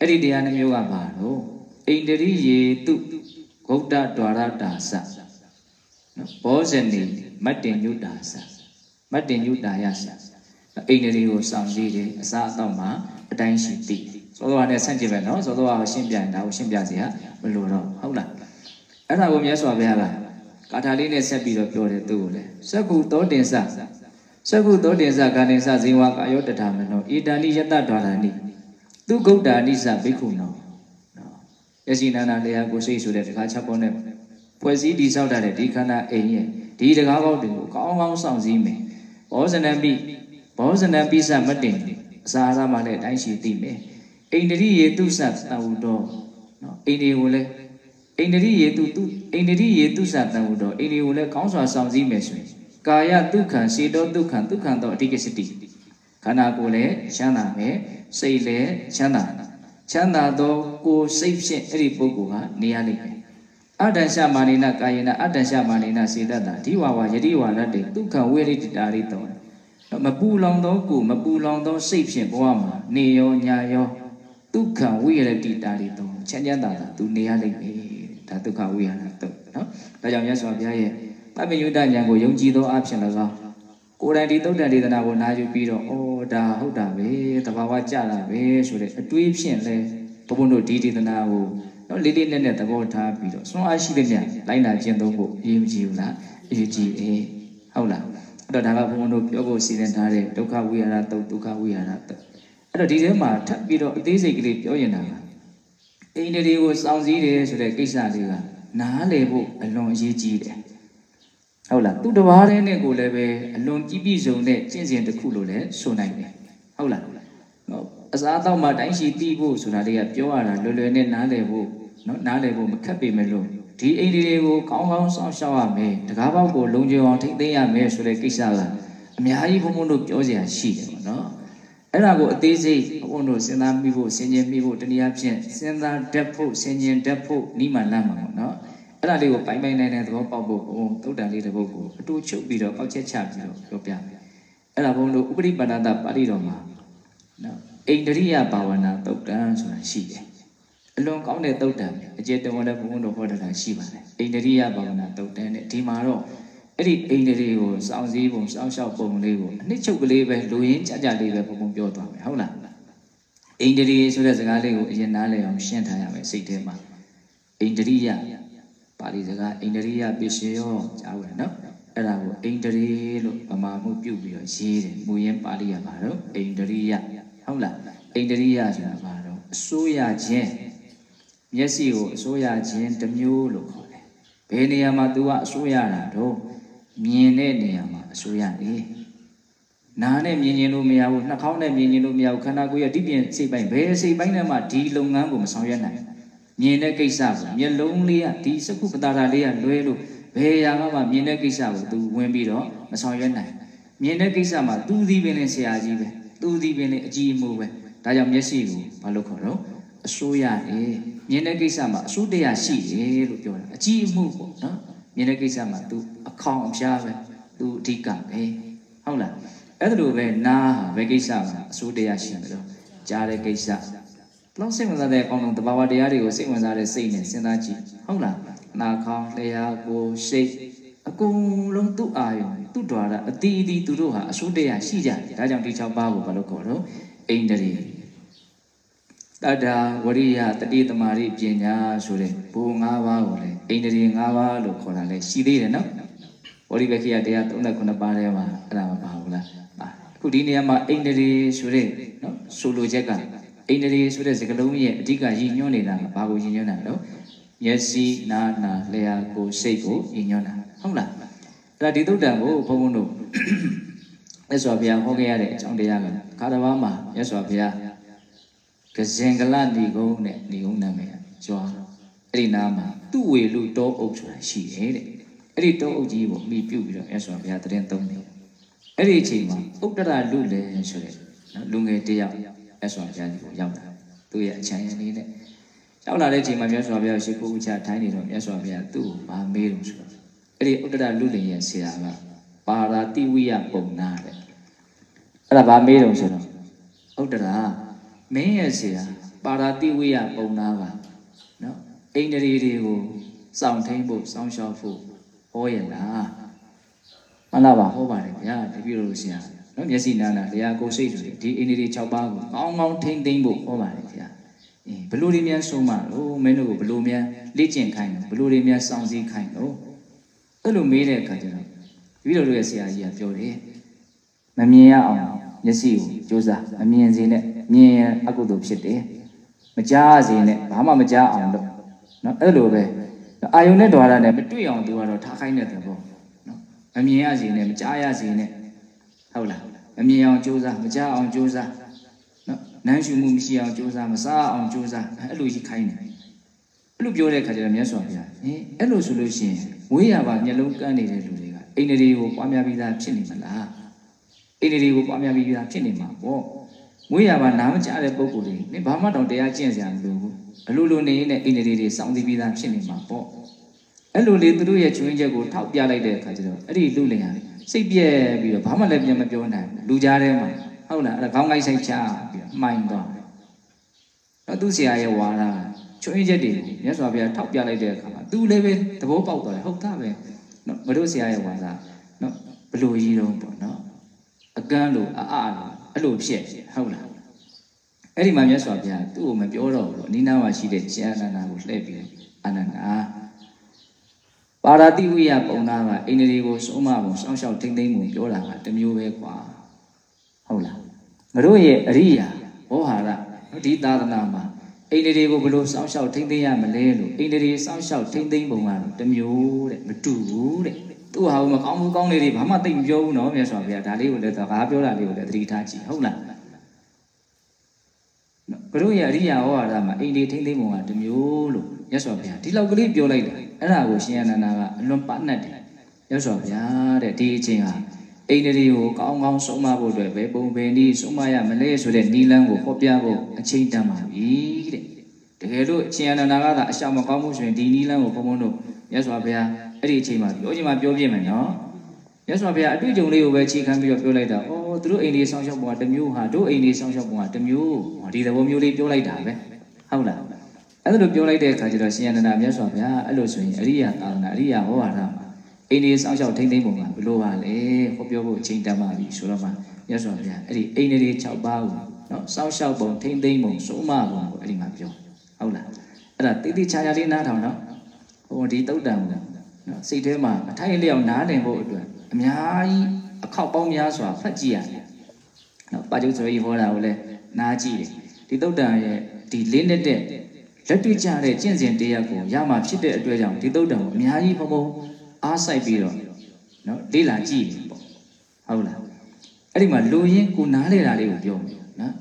အဲ့ဒီတရားနှမျိုးကဘာလို့ဣန္ဒြိယေတုဂௌတ္တဒွါရတာစနော်ဘောဇနီမတ္တင်ညုတာစမတ္တင်ညုတာယစ အိန္ဒြိကိုစောင့်ကြည့်တယ်အစားအသောက်မှာအတိုင်းရှိသိသောတော်နဲ့ဆန့်ကျင်ပဲနော်သောတော်ကရှင်းပြရင်ဒါကိုရှင်းပြစီရမလို့တော့ဟုတ်လားအဲ့ဒါကိုမြတ်စွာဘုရားကကာထာလေးနဲ့ဆက်ပြီးတော့ပြောတယ်သူ့ကိုလေသက္ကုသောတင်္စသက္ကုသောတင်္စကာတင်္စဇေဝကာယောတထာမနောဣတန္တိယတ္တဒွါရဏိသူဂௌတ္တာနိစဘိက္ခုနောနော်ယစီနာနာလေယာကိုစိတ်ဆိုတဲ့တခါချက်ပေါ်နဲ့ဖွဲ့စည်းတည်ဆောက်ထားတဲ့ဒီခန္ဓာအိမ်ရဲ့ဒီတကားပေါက်တွေကိုကောင်းကောင်းစောင့်စည်းမယ်ဘောဇနပိ ဘောဇနပိစမတင်အစာအစာမှလည်းအတိုင်းရှိသိမယ်အိန္ဒြိယေတုသသဝုတော်နော်အိန္ဒြေကိုလည်းအိန္ဒြိယေတုသူအိန္ဒြိယေတုသသဝုတော်အိန္ဒြေကိုလည်းကောင်းစွာစောင့်စည်းမယ်ဆိုရင်ကာယဒုက္ခံစေတောဒုက္ခံဒုက္ခံတော့အတိကစတိခန္ဓာကိုယ်လည်းချမ်းသာမယ်စိတ်လည်းချမ်းသာချမ်းသာသောကိုယ်စိတ်ဖြင့်အဲ့ဒီပုဂ္ဂိုလ်ဟာနေရလိမ့်မယ်အတ္တရှမာနိနကာယေနအတ္တရှမာနိနစေတတ္တာဒီဝါဝါယတိဝါရတေဒုက္ခဝိရိတတာရိတော မပူလောင်သောကိုယ်မပူလောင်သောစိတ်ဖြင့်ဘဝမှာနေရောညာရောဒုက္ခဝိရတိတာရိတောချမ်းချမ်းသာသာသူနေရလိမ့်မယ်ဒါဒုက္ခဝိရဏတုတ်နော်ဒါကြောင့်မြတ်စွာဘုရားရဲ့ပပယုဒ္ဒဉာဏ်ကိုယုံကြည်သောအဖြစ်၎င်းကိုယ်တိုင်ဒီတုတ်တန်ဒေသနာကိုနာယူပြီးတော့ဩဒါဟုတ်တာပဲတဘာဝကြတာပဲဆိုတဲ့အတွေးဖြင့်လဲဘုဘုံတို့ဒီဒေသနာကိုနော်လေးလေးနက်နက်သဘောထားပြီးတော့စွမ်းအားရှိတဲ့ညလိုက်နာကျင့်သုံးဖို့အရေးမကြီးဘူးလားအရေးကြီးတယ်ဟုတ်လား အဲ့တော့ဒါကဘုံဘုံတို့ပြောဖို့စီစဉ်ထားတဲ့ဒုက္ခဝိဟာရတုတ်ဒုက္ခဝိဟာရတုတ်အဲ့တော့ဒီထဲမှာထပ်ပြီးတော့အသေးစိတ်ကလေးပြောရင်တာကအိန္ဒြေကိုစောင့်စည်းတယ်ဆိုတဲ့ကိစ္စလေးကနားလည်ဖို့အလွန်အရေးကြီးတယ်ဟုတ်လားသူတဘာတဲ့နဲ့ကိုလည်းပဲအလွန်ကြည်ပြည့်စုံတဲ့ကျင့်စဉ်တစ်ခုလို့လည်းဆိုနိုင်တယ်ဟုတ်လားနော်အစားအသောက်မှာတိုင်းရှိသိဖို့ဆိုတာတွေကပြောရတာလွယ်လွယ်နဲ့နားလည်ဖို့နော်နားလည်ဖို့မခက်ပေမဲ့လို့ ဒီအိမ်တွေကိုကောင်းကောင်းစောင့်ရှောက်ရမယ်တကားပေါက်ကိုလုံခြုံအောင်ထိမ့်သိမ်းရမယ်ဆိုတဲ့ကိစ္စကအများကြီးဘုံဘုံတို့ပြောစရာရှိတယ်ပေါ့နော်အဲ့ဒါကိုအသေးစိတ်ဘုံတို့စဉ်းစားမိဖို့စဉ်းကျင်မိဖို့တနည်းအားဖြင့်စဉ်းစားတတ်ဖို့စဉ်းကျင်တတ်ဖို့နိမလမ်းမှာပေါ့နော်အဲ့ဒါလေးကိုပိုင်ပိုင်နိုင်တဲ့သဘောပေါက်ဖို့ဘုံသုတ်တန်လေးတစ်ပုဒ်ကိုအတူချုပ်ပြီးတော့ပေါက်ချက်ချပြီးတော့ပြောပြမယ်အဲ့ဒါဘုံတို့ဥပရိပန္နတပါဠိတော်မှာနော်အိန္ဒြိယဘာဝနာသုတ်တန်ဆိုတာရှိတယ် အလွန်ကောင်းတဲ့သုတ်တန်အကျေတဝန်တဲ့ဘုံတို့ဟောတာရှိပါတယ်အိန္ဒြိယဘာဝနာသုတ်တန်နဲ့ဒီမှာတော့အဲ့ဒီအိန္ဒြေကိုစောင့်စည်းပုံစောင့်ရှောက်ပုံလေးကိုအနှစ်ချုပ်ကလေးပဲလူရင်းကြကြလေးပဲဘုံဘုံပြောသွားမယ်ဟုတ်လားအိန္ဒြေဆိုတဲ့စကားလေးကိုအရင်နားလည်အောင်ရှင်းထားရမယ်စိတ်ထဲမှာအိန္ဒြိယပါဠိစကားအိန္ဒြိယပစ္စယောကြားဝင်နော်အဲ့ဒါကိုအိန္ဒြေလို့ဗမာမှုပြုတ်ပြီးတော့ရေးတယ်မူရင်းပါဠိရပါတော့အိန္ဒြိယဟုတ်လားအိန္ဒြိယဆိုတာဘာတော့အစိုးရခြင်း မျက်စိကိုအစိုးရခြင်းတစ်မျိုးလို့ခေါ်တယ်ဘယ်နေရာမှာ तू ကအစိုးရတာတော့မြင်တဲ့နေရာမှာအစိုးရတယ်နားနဲ့မြင်ရင်လို့မရဘူးနှာခေါင်းနဲ့မြင်ရင်လို့မရဘူးခန္ဓာကိုယ်ရဲ့ဒီပြင်စိတ်ပိုင်းဘယ်စိတ်ပိုင်းနဲ့မှဒီလုပ်ငန်းကိုမဆောင်ရွက်နိုင်မြင်တဲ့ကိစ္စကိုမျက်လုံးလေးကဒီစကုပ္ပတာရာလေးကလွဲလို့ဘယ်ရာမှမြင်တဲ့ကိစ္စကို तू ဝင်ပြီးတော့မဆောင်ရွက်နိုင်မြင်တဲ့ကိစ္စမှာ तू ဒီပင်နဲ့ဆရာကြီးပဲ तू ဒီပင်နဲ့အကြီးအမှုပဲဒါကြောင့်မျက်စိကိုဘာလို့ခေါ်တော့ အစိုးရတယ်မြင်တဲ့ကိစ္စမှာအစိုးတရားရှိတယ်လို့ပြောတာအကြီးအမှုပေါ့နော်မြင်တဲ့ကိစ္စမှာ तू အခေါင်အဖျားပဲ तू အဓိကပဲဟုတ်လားအဲ့ဒါလိုပဲနားဟာဘယ်ကိစ္စမှာအစိုးတရားရှိတယ်လို့ကြားတဲ့ကိစ္စလောက်စိတ်ဝင်စားတဲ့အကောင်လုံးတဘာဝတရားတွေကိုစိတ်ဝင်စားတဲ့စိတ်နဲ့စဉ်းစားကြည့်ဟုတ်လားနာခေါင်လျှာကိုစိတ်အကုန်လုံးသူ့အာယုံသူ့ဓာရအတီးအတီးသူတို့ဟာအစိုးတရားရှိကြတယ်ဒါကြောင့်ဒီ6ပါးကိုဘာလို့ခေါ်တော့အိန္ဒြေ တတ္တာဝရိယတတိသမารိပညာဆိုတဲ့ဘူ၅ပါးကိုလည်းအိန္ဒြေ၅ပါးလို့ခေါ်တာလည်းရှိသေးတယ်နော်ဝရိဘခိယတရား39ပါးထဲမှာအဲ့ဒါမပါဘူးလားအခုဒီနေရာမှာအိန္ဒြေဆိုတဲ့နော်ဆိုလိုချက်ကအိန္ဒြေဆိုတဲ့စကားလုံးရဲ့အဓိကရည်ညွှန်းနေတာကဘာကိုရည်ညွှန်းတာလဲမျက်စိနားနာလျှာကိုယ်စိတ်ကိုရည်ညွှန်းတာဟုတ်လားအဲ့ဒါဒီသုတ်တံကိုဘုန်းဘုန်းတို့မြတ်စွာဘုရားဟောခဲ့ရတဲ့အကြောင်းတရားကခါတစ်ပါးမှာမြတ်စွာဘုရား ကဇင်ကလဏီကုန်းနဲ့ဏီကုန်းနာမည်ကျွာအဲ့ဒီနားမှာသူ့ဝေလူတောအုပ်ဆိုတာရှိတယ်တဲ့အဲ့ဒီတောအုပ်ကြီးကိုမိပြုတ်ပြီးတော့မြတ်စွာဘုရားတရင်သုံးတယ်အဲ့ဒီအချိန်မှာဥတ္တရလူလည်းဆိုတဲ့နော်လူငယ်တယောက်မြတ်စွာဘုရားကြီးကိုရောက်လာသူ့ရဲ့အချမ်းရည်လေးနဲ့ရောက်လာတဲ့အချိန်မှာမြတ်စွာဘုရားရှိခိုးဥချထိုင်းနေတော့မြတ်စွာဘုရားသူ့ကိုဗာမေးလို့ဆိုတော့အဲ့ဒီဥတ္တရလူလင်ရဲ့ဆရာကပါရာတိဝိယပုံနာတဲ့အဲ့ဒါဗာမေးတော့ဆိုတော့ဥတ္တရာ မင်းရဲ့ဆရာပါရာတိဝိယပုံနာပါနော်အိန္ဒြေတွေကိုစောင့်ထိန်ဖို့စောင့်ရှောက်ဖို့ဟောရလားမှန်လားပါဟောပါတယ်ဗျာတပည့်တော်ဆရာနော်မျက်စိနာနာတရားကိုယ်စိတ်တွေဒီအိန္ဒြေ6ပါးကိုကောင်းကောင်းထိန်သိမ်းဖို့ဟောပါတယ်ဗျာအင်းဘလို့တွေများဆုံးမလို့မင်းတို့ကိုဘလို့များလေ့ကျင့်ခိုင်းလို့ဘလို့တွေများစောင့်စည်းခိုင်းလို့အဲ့လိုမေးတဲ့အခါကျတော့တပည့်တော်ရဲ့ဆရာကြီးကပြောတယ်မမြင်ရအောင်မျက်စိကိုကြိုးစားမမြင်စေနဲ့ မြင်ရင်အကုသိုလ်ဖြစ်တယ်မကြားစေနဲ့ဘာမှမကြားအောင်လို့နော်အဲ့လိုပဲအာယုန်နဲ့ဓာရနဲ့မတွေ့အောင်သူကတော့ထားခိုင်းတဲ့သဘောနော်မမြင်ရစေနဲ့မကြားရစေနဲ့ဟုတ်လားမမြင်အောင်ကြိုးစားမကြားအောင်ကြိုးစားနော်နမ်းရှုမှုမရှိအောင်ကြိုးစားမစားအောင်ကြိုးစားအဲ့လိုကြီးခိုင်းတယ်အဲ့လိုပြောတဲ့ခါကျတော့မြတ်စွာဘုရားဟင်အဲ့လိုဆိုလို့ရှိရင်ဝေးရပါမျက်လုံးကန်းနေတဲ့လူတွေကအိန္ဒြေကိုပွားများပြီးသားဖြစ်နေမလားအိန္ဒြေကိုပွားများပြီးသားဖြစ်နေမှာပေါ့ ဝေးရပါနားမကြတဲ့ပုံကိုယ်တွေနင်ဘာမှတော့တရားကျင့်စရာမလိုဘူးအလိုလိုနေရင်လည်းအိန္ဒြေတွေစောင့်သိပြီးသားဖြစ်နေမှာပေါ့အဲ့လိုလေသူတို့ရဲ့ချွင်းချက်ကိုထောက်ပြလိုက်တဲ့အခါကျတော့အဲ့ဒီလူလင်ဟာစိတ်ပြက်ပြီးတော့ဘာမှလည်းပြန်မပြောနိုင်ဘူးလူကြားထဲမှာဟုတ်လားအဲ့ဒါခေါင်းကိုက်ဆိုင်ချပြီးတော့မှိုင်းသွားတယ်တော့သူ့ဆရာရဲ့ဝါဒချွင်းချက်တွေမြတ်စွာဘုရားထောက်ပြလိုက်တဲ့အခါမှာသူလည်းပဲသဘောပေါက်သွားတယ်ဟုတ်သားပဲနော်မတို့ဆရာရဲ့ဝါဒနော်ဘလို့ကြီးတော့ပေါ့နော်အကန်းလို့အအလို့ အဲ့လိုဖြစ်ဟုတ်လားအဲ့ဒီမှာမြတ်စွာဘုရားသူ့ကိုမပြောတော့ဘူးအနိနာမှာရှိတဲ့ရှင်အနန္ဒာကိုလှည့်ပြီးအနန္ဒာပါရတိဝိယပုံနာကအိန္ဒြေကိုစုံမပုံစောင့်ရှောက်ထိမ့်သိမ့်ပုံပြောတာကတစ်မျိုးပဲကွာဟုတ်လားငါတို့ရဲ့အရိယာဘောဟာရဒီသာသနာမှာအိန္ဒြေကိုဘယ်လိုစောင့်ရှောက်ထိမ့်သိမ့်ရမလဲလို့အိန္ဒြေစောင့်ရှောက်ထိမ့်သိမ့်ပုံကတော့တစ်မျိုးတဲ့မတူဘူးတဲ့ သူ့ဟာမကောင်းဘူးကောင်းလေးတွေဘာမှသိမပြောဘူးနော်မြတ်စွာဘုရားဒါလေးကိုလည်းတော့ငါပြောတာလေးကိုလည်းသတိထားကြည့်ဟုတ်လားဘုရားရဲ့အရိယာဟောဟာရမှာအိန္ဒြေထိမ့်သိမ့်ပုံကတစ်မျိုးလို့မြတ်စွာဘုရားဒီလောက်ကလေးပြောလိုက်တယ်အဲ့ဒါကိုရှင်အနန္ဒာကအလွန်ပနှက်တယ်မြတ်စွာဘုရားတဲ့ဒီအချိန်ဟာအိန္ဒြေကိုကောင်းကောင်းဆုံးမဖို့အတွက်ပဲပုံပင်ဒီဆုံးမရမလဲဆိုတဲ့နီလန်းကိုဟောပြဖို့အချိန်တန်ပါပြီတဲ့တကယ်လို့ရှင်အနန္ဒာကသာအရှောင်မကောင်းမှုဆိုရင်ဒီနီလန်းကိုဘုံဘုံတို့မြတ်စွာဘုရား အဲ့ဒီအချိန်မှာပြောချင်မှပြောပြမယ်နော်မြတ်စွာဘုရားအတွေ့အကြုံလေးကိုပဲခြေခံပြီးတော့ပြောလိုက်တာအော်သူတို့အိန္ဒြေဆောင်ရှောက်ပုံကတစ်မျိုးဟာတို့အိန္ဒြေဆောင်ရှောက်ပုံကတစ်မျိုးဒီသဘောမျိုးလေးပြောလိုက်တာပဲဟုတ်လားအဲ့လိုပြောလိုက်တဲ့အခါကျတော့ရှင်ယန္တနာမြတ်စွာဘုရားအဲ့လိုဆိုရင်အရိယာသာသနာအရိယာဟောဟာရမှာအိန္ဒြေစောင့်ရှောက်ထိမ့်သိမ့်ပုံကဘယ်လိုပါလဲဟောပြောဖို့အချိန်တန်ပါပြီဆိုတော့မှမြတ်စွာဘုရားအဲ့ဒီအိန္ဒြေ6ပါးကိုနော်စောင့်ရှောက်ပုံထိမ့်သိမ့်ပုံစုံမပုံကိုအဲ့ဒီမှာပြောဟုတ်လားအဲ့ဒါတိတိချာချာလေးနားထောင်နော်ဟိုဒီတုတ်တံကို နော်စိတ်ထဲမှာအထိုင်လျောက်နားလည်ဖို့အတွက်အများကြီးအခောက်ပေါင်းများစွာဖတ်ကြည့်ရတယ်နော်ပါဠိဆိုရင်ဟောတာကိုလည်းနားကြည့်တယ်ဒီတုတ်တံရဲ့ဒီလေးနဲ့တဲ့လက်တွေ့ကြတဲ့ကျင့်စဉ်တရားကိုရမှာဖြစ်တဲ့အတွက်ကြောင့်ဒီသုတ်တံကိုအများကြီးဘုံဘုံအားစိုက်ပြီးတော့နော်လေ့လာကြည့်တယ်ပေါ့ဟုတ်လားအဲ့ဒီမှာလူရင်းကိုနားလေတာလေးကိုပြောမယ်နော်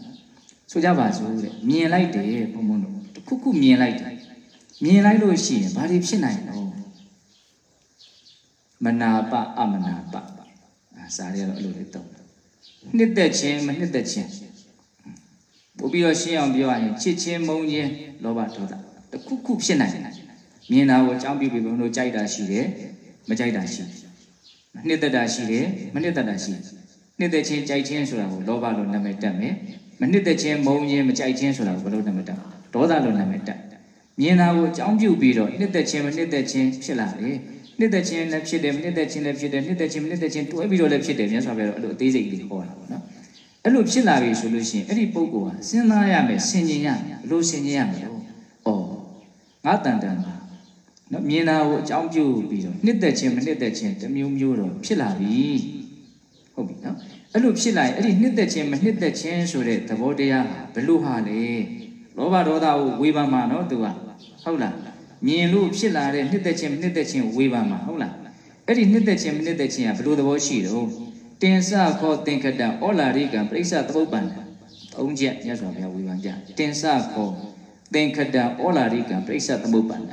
ဆိုကြပါစို့တဲ့မြင်လိုက်တယ်ဘုံဘုံတို့တခုခုမြင်လိုက်တယ်မြင်လိုက်လို့ရှိရင်ဘာတွေဖြစ်နိုင်လဲ မနာပအမနာပအာစာရီကတော့အဲ့လိုလေးတုံးနှစ်သက်ခြင်းမနှစ်သက်ခြင်းပို့ပြီးတော့ရှင်းအောင်ပြောရရင်ချစ်ချင်းမုန်းခြင်းလောဘဒေါသတခုခုဖြစ်နိုင်တယ်မြင်တာကိုအကြောင်းပြုပြီးဘုံတို့ကြိုက်တာရှိတယ်မကြိုက်တာရှိတယ်နှစ်သက်တာရှိတယ်မနှစ်သက်တာရှိတယ်နှစ်သက်ခြင်းကြိုက်ခြင်းဆိုတာကိုလောဘလို့နာမည်တက်မယ်မနှစ်သက်ခြင်းမုန်းခြင်းမကြိုက်ခြင်းဆိုတာကိုဘယ်လိုနာမည်တက်ဒေါသလို့နာမည်တက်မြင်တာကိုအကြောင်းပြုပြီးတော့နှစ်သက်ခြင်းမနှစ်သက်ခြင်းဖြစ်လာတယ် နှစ်သက်ခြင်းလည်းဖြစ်တယ်မနှစ်သက်ခြင်းလည်းဖြစ်တယ်နှစ်သက်ခြင်းမနှစ်သက်ခြင်းတွဲပြီးတော့လည်းဖြစ်တယ်မြတ်စွာဘုရားအဲ့လိုအသေးစိတ်လေးဟောတာပေါ့နော်အဲ့လိုဖြစ်လာပြီဆိုလို့ရှိရင်အဲ့ဒီပုဂ္ဂိုလ်ဟာစဉ်းစားရမယ်ဆင်ခြင်ရမယ်ဘလို့ဆင်ခြင်ရမလဲဩငါတန်တန်ပါနော်မြင်တာကိုအကြောင်းပြုပြီးတော့နှစ်သက်ခြင်းမနှစ်သက်ခြင်းတစ်မျိုးမျိုးတော့ဖြစ်လာပြီဟုတ်ပြီနော်အဲ့လိုဖြစ်လာရင်အဲ့ဒီနှစ်သက်ခြင်းမနှစ်သက်ခြင်းဆိုတဲ့သဘောတရားဟာဘလို့ဟာလဲလောဘဒေါသကိုဝေဖန်မှာနော်သူကဟုတ်လား မြင်လို့ဖြစ်လာတဲ့နှစ်သက်ခြင်းမနှစ်သက်ခြင်းဝေဖန်မှာဟုတ်လားအဲ့ဒီနှစ်သက်ခြင်းမနှစ်သက်ခြင်းကဘလို့သဘောရှိတော့တင်စခောသင်္ခတဩလာရိကံပြိဿသမုပ္ပန္နသုံးချက်မြတ်စွာဘုရားဝေဖန်ကြတင်စခောသင်္ခတဩလာရိကံပြိဿသမုပ္ပန္န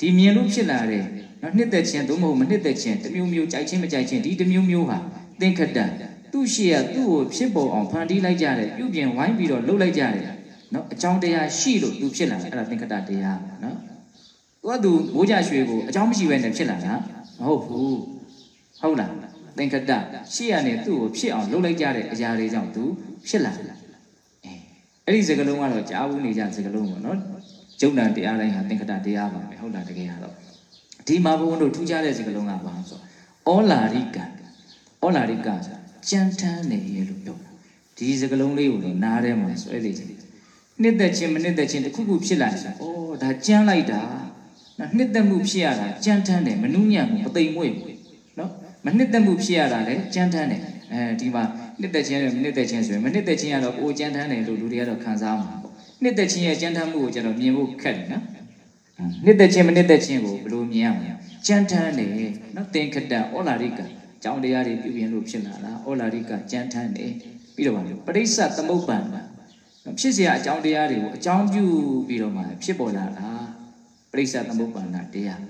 ဒီမြင်လို့ဖြစ်လာတဲ့နော်နှစ်သက်ခြင်းသို့မဟုတ်မနှစ်သက်ခြင်းတစ်မျိုးမျိုးကြိုက်ခြင်းမကြိုက်ခြင်းဒီတစ်မျိုးမျိုးဟာသင်္ခတသူ့ရှိရသူ့ကိုဖြစ်ပေါ်အောင်ဖန်တီးလိုက်ကြတယ်ပြုပြင်ဝိုင်းပြီးတော့လှုပ်လိုက်ကြတယ်နော်အကြောင်းတရားရှိလို့သူဖြစ်လာတယ်အဲ့ဒါသင်္ခတတရားနော်သူ ကသူမိုးကြရွှေကိုအကြောင်းမရှိဘဲနဲ့ဖြစ်လာတာမဟုတ်ဘူးဟုတ်လားသင်္ခတရှိရနေသူ့ကိုဖြစ်အောင်လှုပ်လိုက်ကြတဲ့အရာတွေကြောင့်သူဖြစ်လာတယ်အဲအဲ့ဒီစကလုံးကတော့ကြားဘူးနေကြစကလုံးပေါ့နော်ကျုံတန်တရားတိုင်းဟာသင်္ခတတရားပါပဲဟုတ်လားတကယ်ကတော့ဒီမှာဘုန်းတို့ထူးခြားတဲ့စကလုံးကဘာဆိုဩလာရိကဩလာရိကဆိုတာကြမ်းတမ်းနေရလို့ပြောတာဒီစကလုံးလေးကိုတော့နားထဲမှာဆွဲသေးတယ်နှစ်သက်ချင်းမနှစ်သက်ချင်းတစ်ခုခုဖြစ်လာဆိုဩဒါကြမ်းလိုက်တာနော် နှစ်သက်မှုဖြစ်ရတာကြမ်းတမ်းတယ်မနှူးညံ့ဘူးမသိမ်မွေ့ဘူးနော်မနှစ်သက်မှုဖြစ်ရတာလည်းကြမ်းတမ်းတယ်အဲဒီမှာနှစ်သက်ချင်းနဲ့မနှစ်သက်ချင်းဆိုရင်မနှစ်သက်ချင်းကတော့အိုကြမ်းတမ်းတယ်လို့လူတွေကတော့ခံစားမှာပေါ့နှစ်သက်ချင်းရဲ့ကြမ်းတမ်းမှုကိုကျတော့မြင်ဖို့ခက်တယ်နော်နှစ်သက်ချင်းမနှစ်သက်ချင်းကိုဘယ်လိုမြင်ရမလဲကြမ်းတမ်းတယ်နော်သင်္ခတဩလာရိကကြောင်းတရားတွေပြုပြင်လို့ဖြစ်လာတာဩလာရိကကြမ်းတမ်းတယ်ပြီးတော့ပါလို့ပရိစ္ဆသမုပ္ပန္နဖြစ်เสียအကြောင်းတရားတွေကိုအကြောင်းပြုပြီးတော့မှဖြစ်ပေါ်လာတာ ပရိစ္ဆသမုပ္ပန္နတရား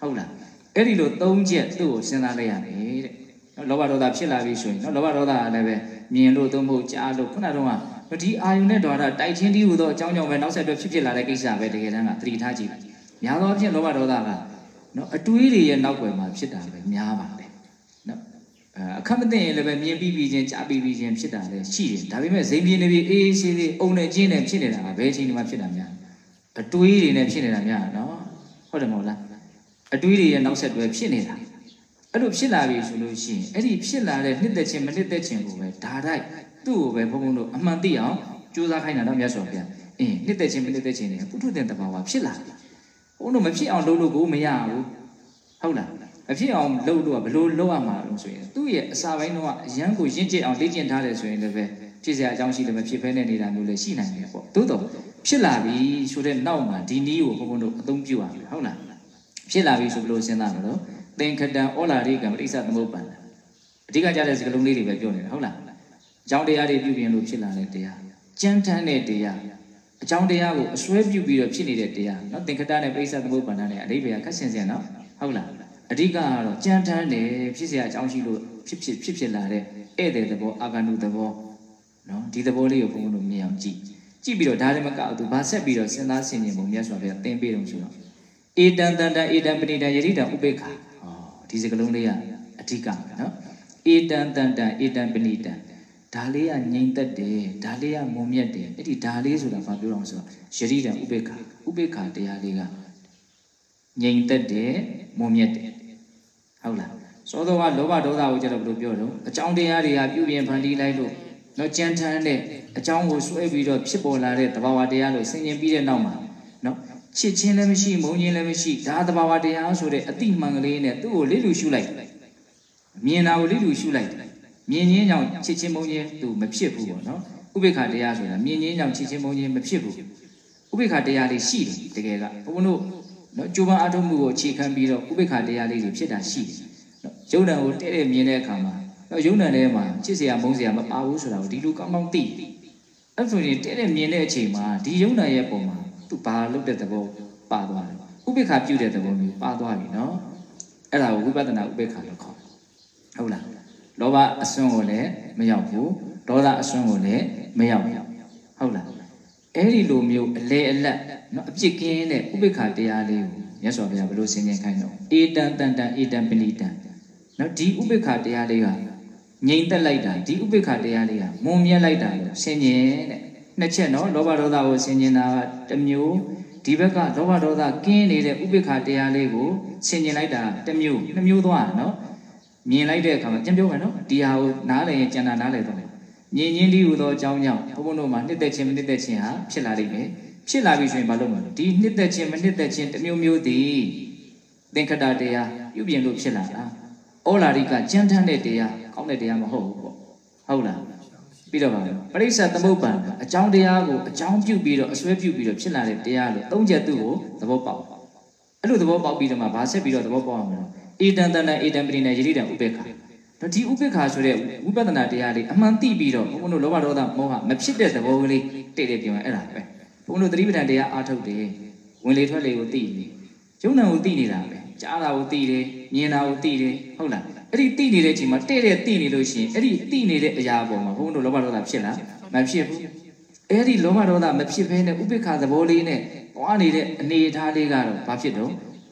ဟုတ်လားအဲ့ဒီလိုသုံးချက်သူ့ကိုစဉ်းစားလိုက်ရတယ်တဲ့နော်လောဘဒေါသဖြစ်လာပြီဆိုရင်နော်လောဘဒေါသကလည်းပဲမြင်လို့သုံးဖို့ကြားလို့ခုနကတော့ဒီအာယုန်နဲ့ဒေါသတိုက်ချင်းတီးဟူသောအကြောင်းကြောင့်ပဲနောက်ဆက်တွဲဖြစ်ဖြစ်လာတဲ့ကိစ္စပဲတကယ်တမ်းကသတိထားကြည့်များသောအားဖြင့်လောဘဒေါသကနော်အတွေးတွေရဲ့နောက်ွယ်မှာဖြစ်တာပဲများပါတယ်နော်အခက်မသိရင်လည်းပဲမြင်ပြီးပြီးချင်းကြားပြီးပြီးချင်းဖြစ်တာလည်းရှိတယ်ဒါပေမဲ့ဇိမ်ပြင်းနေပြီးအေးအေးဆေးဆေးအုံနဲ့ကျင်းနဲ့ဖြစ်နေတာကဘယ်အချိန်ဒီမှာဖြစ်တာများ အတွေးတွေနဲ့ဖြစ်နေတာများနော်ဟုတ်တယ်မဟုတ်လားအတွေးတွေရဲ့နောက်ဆက်တွဲဖြစ်နေတာအဲ့လိုဖြစ်လာပြီဆိုလို့ရှိရင်အဲ့ဒီဖြစ်လာတဲ့နှစ်သက်ခြင်းမနှစ်သက်ခြင်းကိုပဲဓာတိုက်သူ့ကိုပဲဘုံဘုံတို့အမှန်သိအောင်ကြိုးစားခိုင်းတာတော့မြတ်စွာဘုရားအင်းနှစ်သက်ခြင်းမနှစ်သက်ခြင်းတွေပုထုတဲ့တဘာဝဖြစ်လာတယ်ဘုံတို့မဖြစ်အောင်လုပ်လို့ကိုမရဘူးဟုတ်လားအဖြစ်အောင်လုပ်လို့ကဘလို့လုပ်ရမှာလို့ဆိုရင်သူ့ရဲ့အစာပိုင်းတော့အရန်ကိုရင့်ကျက်အောင်လေ့ကျင့်ထားတယ်ဆိုရင်လည်းပဲဖြစ်စရာအကြောင်းရှိတယ်မဖြစ်ဖဲနဲ့နေတာမျိုးလည်းရှိနိုင်တယ်ပေါ့သို့တော့ ဖြစ်လာပြီဆိုတဲ့နောက်မှာဒီနည်းကိုဘုံဘုံတို့အသုံးပြုရမယ်ဟုတ်လားဖြစ်လာပြီဆိုဘလို့စဉ်းစားမလို့သင်္ခတံဩလာရိကံပရိစ္ဆသမုပ္ပန္နအဓိကကြားတဲ့စကားလုံးလေးတွေပဲပြောနေတာဟုတ်လားအကြောင်းတရားတွေပြုပြင်လို့ဖြစ်လာတဲ့တရားကြမ်းတမ်းတဲ့တရားအကြောင်းတရားကိုအစွဲပြုပြီးတော့ဖြစ်နေတဲ့တရားเนาะသင်္ခတနဲ့ပရိစ္ဆသမုပ္ပန္နနဲ့အဓိပ္ပာယ်ခက်ဆင်ဆင်เนาะဟုတ်လားအဓိကကတော့ကြမ်းတမ်းတယ်ဖြစ်เสียအကြောင်းရှိလို့ဖြစ်ဖြစ်ဖြစ်ဖြစ်လာတဲ့ဧည့်သည်သဘောအာဂန္တုသဘောเนาะဒီသဘောလေးကိုဘုန်းဘုန်းတို့မြင်အောင်ကြည့် ကြည့်ပြီးတော့ဒါလည်းမကဘူးသူဘာဆက်ပြီးတော့စဉ်းစားဆင်ခြင်ပုံမြတ်စွာဘုရားသင်ပေးတယ်ဆိုတော့အေတံတန္တအေတံပဏိတံယတိတံဥပေက္ခဟောဒီစကလုံးလေးကအဓိကနော်အေတံတန္တအေတံပဏိတံဒါလေးကငြိမ်သက်တယ်ဒါလေးကမုံမြတ်တယ်အဲ့ဒီဒါလေးဆိုတာဘာပြောတော့ဆိုတော့ယတိတံဥပေက္ခဥပေက္ခတရားလေးကငြိမ်သက်တယ်မုံမြတ်တယ်ဟုတ်လားသောသောကလောဘဒေါသကိုကြတော့ဘယ်လိုပြောတော့အကြောင်းတရားတွေဟာပြုပြင်ဖန်တီးလိုက်လို့ တော့ကြမ်းထမ်းတဲ့အကြောင်းကိုဆွဲပြီးတော့ဖြစ်ပေါ်လာတဲ့သဘာဝတရားလို့ဆင်ခြင်ပြီးတဲ့နောက်မှာနော်ချစ်ချင်းလည်းမရှိမုန်းချင်းလည်းမရှိဒါသဘာဝတရားဆိုတဲ့အတိမှန်ကလေးနဲ့သူ့ကိုလိလူရှုလိုက်မြင်တာကိုလိလူရှုလိုက်မြင်ချင်းကြောင့်ချစ်ချင်းမုန်းချင်းသူမဖြစ်ဘူးပေါ့နော်ဥပိ္ပခာတရားဆိုတာမြင်ချင်းကြောင့်ချစ်ချင်းမုန်းချင်းမဖြစ်ဘူးဥပိ္ပခာတရားလေးရှိတယ်တကယ်ကဘုန်းတို့နော်ကြိုးပမ်းအထုံးမှုကိုအခြေခံပြီးတော့ဥပိ္ပခာတရားလေးတွေဖြစ်တာရှိတယ်နော်ယုံတံကိုတဲ့တဲ့မြင်တဲ့အခါမှာနော် ယုံတံထဲမှာချစ်စရာမုန်းစရာမပါဘူးဆိုတာကိုဒီလိုကောင်းကောင်းသိအဲ့ဆိုရင်တဲ့တဲ့မြင်တဲ့အချိန်မှာဒီယုံတံရဲ့ပုံမှာသူဘာလုပ်တဲ့သဘောပါသွားတယ်ဥပိ္ပခာပြုတဲ့သဘောမျိုးပါသွားပြီနော်အဲ့ဒါကိုဝိပဿနာဥပိ္ပခာလို့ခေါ်တယ်ဟုတ်လားလောဘအစွန်းကိုလည်းမရောက်ဘူးဒေါသအစွန်းကိုလည်းမရောက်ဘူးဟုတ်လားအဲ့ဒီလိုမျိုးအလေအလတ်နော်အပြစ်ကင်းတဲ့ဥပိ္ပခာတရားလေးကိုမြတ်စွာဘုရားဘယ်လိုဆင်ခြင်ခိုင်းတော့အေတံတန်တံအေတံပဏိတံနော်ဒီဥပိ္ပခာတရားလေးက ငြိမ်သက်လိုက်တာဒီဥပိ္ပခာတရားလေးကမွန်မြတ်လိုက်တာလို့ဆင်ခြင်တဲ့နှစ်ချက်နော်လောဘဒေါသကိုဆင်ခြင်တာကတစ်မျိုးဒီဘက်ကလောဘဒေါသကင်းနေတဲ့ဥပိ္ပခာတရားလေးကိုဆင်ခြင်လိုက်တာတစ်မျိုးနှစ်မျိုးသွားနော်မြင်လိုက်တဲ့အခါမှာကြံပြောမယ်နော်ဒီဟာကိုနားလည်ရင်ကျန်တာနားလည်တော့မယ်မြင်ချင်းဒီဟူသောအကြောင်းကြောင့်ဘုန်းဘုန်းတို့မှာနှစ်သက်ခြင်းမနှစ်သက်ခြင်းဟာဖြစ်လာလိမ့်မယ်ဖြစ်လာပြီဆိုရင်ဘာလုပ်မလဲဒီနှစ်သက်ခြင်းမနှစ်သက်ခြင်းတစ်မျိုးမျိုးသည်သင်္ခတတရားပြုပြင်လို့ဖြစ်လာတာဩလာရိကကြမ်းတမ်းတဲ့တရား ကောင်းတဲ့တရားမဟုတ်ဘူးပေါ့ဟုတ်လားပြီးတော့ပါမယ်ပရိစ္ဆသမုပ္ပန်အကြောင်းတရားကိုအကြောင်းပြုပြီးတော့အစွဲပြုပြီးတော့ဖြစ်လာတဲ့တရားလို့သုံးချက်သူ့ကိုသဘောပေါက်အဲ့လိုသဘောပေါက်ပြီးတော့မှဘာဆက်ပြီးတော့သဘောပေါက်အောင်မလဲအေတံတဏအေတံပရိနေယတိတံဥပေက္ခတော့ဒီဥပေက္ခဆိုတဲ့ဝိပဿနာတရားလေးအမှန်သိပြီးတော့ဘုန်းတို့လောဘဒေါသမောဟမဖြစ်တဲ့သဘောကလေးတိတ်တိတ်ပြောရင်အဲ့ဒါပဲဘုန်းတို့သတိပဋ္ဌာန်တရားအားထုတ်တယ်ဝင်လေထွက်လေကိုသိနေယုံနာကိုသိနေတာပဲကြားတာကိုသိတယ်မြင်တာကိုသိတယ်ဟုတ်လား အဲ့ဒီသိနေတဲ့အချိန်မှာတဲ့တဲ့သိနေလို့ရှိရင်အဲ့ဒီသိနေတဲ့အရာပေါ်မှာဘုန်းတို့လောဘဒေါသဖြစ်လားမဖြစ်ဘူးအဲ့ဒီလောဘဒေါသမဖြစ်ဘဲနဲ့ဥပိ္ပခသဘောလေးနဲ့တွားနေတဲ့အနေအထားလေးကတော့ဘာဖြစ်တော့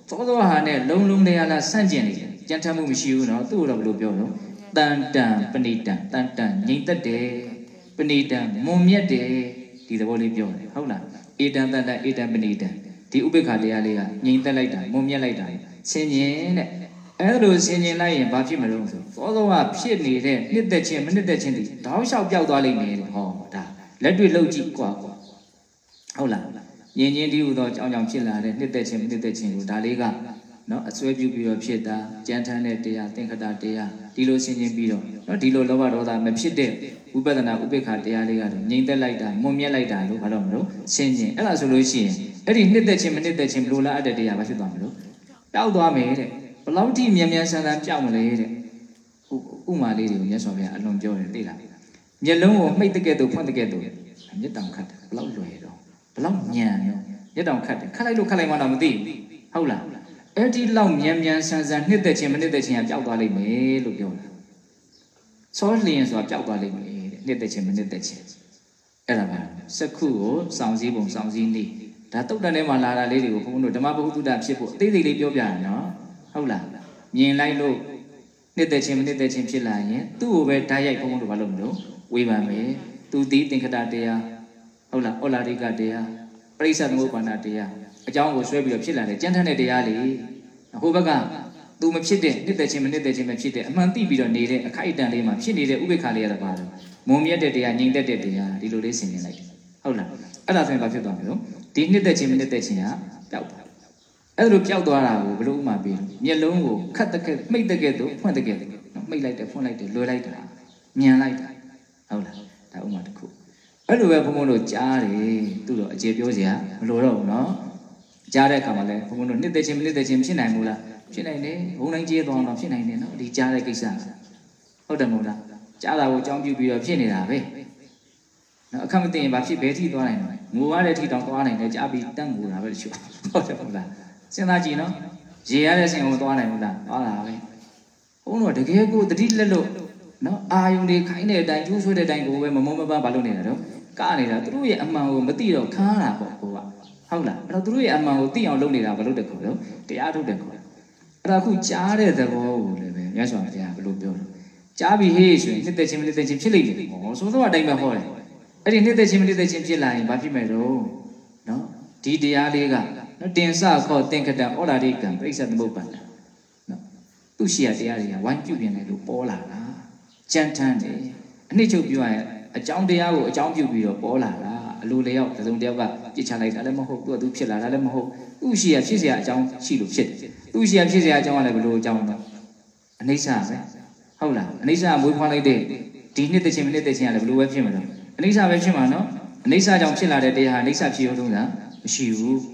သောသောဟာနဲ့လုံလုံနေရလားဆန့်ကျင်နေတယ်ကြံထမှုမရှိဘူးနော်သူ့ကိုတော့ဘယ်လိုပြောတော့တန်တန်ပဏိတန်တန်တန်ငြိမ်သက်တယ်ပဏိတန်မွန်မြတ်တယ်ဒီသဘောလေးပြောတယ်ဟုတ်လားအေတန်တန်တန်အေတန်ပဏိတန်ဒီဥပိ္ပခတရားလေးကငြိမ်သက်လိုက်တာမွန်မြတ်လိုက်တာဆင်ញင်တဲ့ အဲ့လိုဆင်ញင်လိုက်ရင်ဘာဖြစ်မလို့ဆိုသောသောကဖြစ်နေတဲ့နှစ်သက်ခြင်းမနှစ်သက်ခြင်းတွေတောက်လျှောက်ပျောက်သွားလိမ့်မယ်တဲ့ဟောဒါလက်တွေ့လှုပ်ကြည့်ကွာကွာဟုတ်လားညင်ချင်းဒီဟူသောအကြောင်းကြောင့်ဖြစ်လာတဲ့နှစ်သက်ခြင်းမနှစ်သက်ခြင်းကိုဒါလေးကနော်အစွဲပြုပြီးတော့ဖြစ်တာကြမ်းထမ်းတဲ့တရားသင်္ခတတရားဒီလိုဆင်ခြင်ပြီးတော့နော်ဒီလိုလောဘဒေါသမဖြစ်တဲ့ဝိပဿနာဥပေက္ခတရားလေးကတော့ငြိမ်သက်လိုက်တာမွန်မြတ်လိုက်တာလို့ဘာလို့မလို့ဆင်ခြင်အဲ့ဒါဆိုလို့ရှိရင်အဲ့ဒီနှစ်သက်ခြင်းမနှစ်သက်ခြင်းဘလို့လားအပ်တဲ့တရားဘာဖြစ်သွားမလို့ပျောက်သွားမယ်တဲ့ ဘလောက်ထိမြန်မြန်ဆန်ဆန်ပျောက်မလဲတဲ့ဥမာလေးတွေကိုမြတ်စွာဘုရားအလွန်ပြောတယ်သိလားမျက်လုံးကိုမှိတ်တဲ့ကဲ့သို့ဖွင့်တဲ့ကဲ့သို့မျက်တောင်ခတ်တယ်ဘလောက်လွယ်တော့ဘလောက်ညံတော့မျက်တောင်ခတ်တယ်ခတ်လိုက်လို့ခတ်လိုက်မှတော့မသိဘူးဟုတ်လားအဲ့ဒီလောက်မြန်မြန်ဆန်ဆန်နှစ်သက်ခြင်းမနှစ်သက်ခြင်းကပျောက်သွားလိမ့်မယ်လို့ပြောတာစောလျင်ဆိုတာပျောက်သွားလိမ့်မယ်တဲ့နှစ်သက်ခြင်းမနှစ်သက်ခြင်းအဲ့ဒါပါစက္ခုကိုစောင့်စည်းပုံစောင့်စည်းနည်းဒါတုတ်တန်ထဲမှာလာတာလေးတွေကိုဘုန်းဘုန်းတို့ဓမ္မဘုဟုတ္တဖြစ်ဖို့အသေးသေးလေးပြောပြရနော် ဟုတ်လားမြင်လိုက်လို့နှစ်သက်ခြင်းမနှစ်သက်ခြင်းဖြစ်လာရင်သူ့ကိုပဲဓာတ်ရိုက်ဘုန်းဘုန်းတို့ဘာလုပ်မလို့ဝေဖန်မယ်သူဒီသင်္ခတတရားဟုတ်လားဩလာရိကတရားပရိစ္ဆသမုပ္ပါဒတရားအကြောင်းကိုဆွဲပြီးတော့ဖြစ်လာတယ်ကြမ်းထမ်းတဲ့တရားလေဟိုဘက်ကသူမဖြစ်တဲ့နှစ်သက်ခြင်းမနှစ်သက်ခြင်းမဖြစ်တဲ့အမှန်သိပြီးတော့နေတဲ့အခိုက်အတန့်လေးမှာဖြစ်နေတဲ့ဥပိ္ပခါလေးရတာပါတော့မုံမြတ်တဲ့တရားငြိမ်သက်တဲ့တရားဒီလိုလေးဆင်မြင်လိုက်တယ်ဟုတ်လားအဲ့ဒါဆိုရင်ဘာဖြစ်သွားမလဲဒီနှစ်သက်ခြင်းမနှစ်သက်ခြင်းကပျောက်သွား အဲ့လိုပျောက်သွားတာကိုဘယ်လိုဥမာပေးမျက်လုံးကိုခတ်တက်ကဲမိတ်တက်ကဲတော့ဖွင့်တက်ကဲနော်မိတ်လိုက်တယ်ဖွင့်လိုက်တယ်လွယ်လိုက်တာမြန်လိုက်တာဟုတ်လားဒါဥမာတစ်ခုအဲ့လိုပဲဘုံဘုံတို့ကြားတယ်သူ့တော့အခြေပြောစရာမလိုတော့ဘူးနော်ကြားတဲ့အခါမှာလည်းဘုံဘုံတို့နှစ်သက်ခြင်းမနှစ်သက်ခြင်းဖြစ်နိုင်ဘူးလားဖြစ်နိုင်တယ်ဘုံတိုင်းကျေးသွားတော့ဖြစ်နိုင်တယ်နော်ဒီကြားတဲ့ကိစ္စဟုတ်တယ်မဟုတ်လားကြားတာကိုအကြောင်းပြုပြီးတော့ဖြစ်နေတာပဲနော်အခက်မသိရင်ဘာဖြစ်ဘဲထိသွားနိုင်လဲငိုရတဲ့ထိတောင်သွားနိုင်တယ်ကြားပြီးတန့်ငိုတာပဲတချို့ဟုတ်တယ်ဟုတ်လား စဉ်းစားကြည့်နော်ရေရတဲ့ဆင်ကိုသွားနိုင်ဘူးလားသွားတာပဲဘုံတော့တကယ်ကိုတတိလက်လို့နော်အာယုန်တွေခိုင်းတဲ့အတိုင်းကျိုးဆွဲတဲ့အတိုင်းကိုပဲမမုံမပန်းဘာလုပ်နေတာတော့ကနေတာသူတို့ရဲ့အမှန်ကိုမသိတော့ခါတာပေါ့ကိုကဟုတ်လားအဲ့တော့သူတို့ရဲ့အမှန်ကိုသိအောင်လုပ်နေတာဘာလို့တခေါ်တော့တရားထုတ်တယ်ခေါ်တယ်အဲ့ဒါခုကြားတဲ့သဘောကိုလည်းပဲမြတ်စွာဘုရားဘယ်လိုပြောလဲကြားပြီးဟေးဆိုရင်နှစ်သက်ချင်းမနှစ်သက်ချင်းဖြစ်လိမ့်မယ်ဟောဆိုတော့အတိုင်းပဲဟောတယ်အဲ့ဒီနှစ်သက်ချင်းမနှစ်သက်ချင်းဖြစ်လာရင်ဘာဖြစ်မယ်တော့နော်ဒီတရားလေးက နော်တင်စခောသင်္ကတဩလာရိကံပြိဿသမုပ္ပန္နနော်သူရှိရတရားတွေကဝိုင်းပြုပြင်တယ်လို့ပေါ်လာတာကြမ်းတမ်းတယ်အနှစ်ချုပ်ပြောရရင်အကြောင်းတရားကိုအကြောင်းပြုပြီးတော့ပေါ်လာတာအလိုလျောက်တစ်စုံတစ်ယောက်ကပြစ်ချလိုက်တာလည်းမဟုတ်သူကသူဖြစ်လာတာလည်းမဟုတ်သူရှိရဖြစ်เสียအကြောင်းရှိလို့ဖြစ်တယ်သူရှိရဖြစ်เสียအကြောင်းကလည်းဘယ်လိုအကြောင်းလဲအနိစ္စပဲဟုတ်လားအနိစ္စမွေးဖွားလိုက်တဲ့ဒီနှစ်သက်ခြင်းမနှစ်သက်ခြင်းကလည်းဘယ်လိုပဲဖြစ်မှာလဲအနိစ္စပဲဖြစ်မှာနော်အနိစ္စကြောင့်ဖြစ်လာတဲ့တရားဟာအနိစ္စဖြစ်ရုံလုံးတာမရှိဘူးဟာ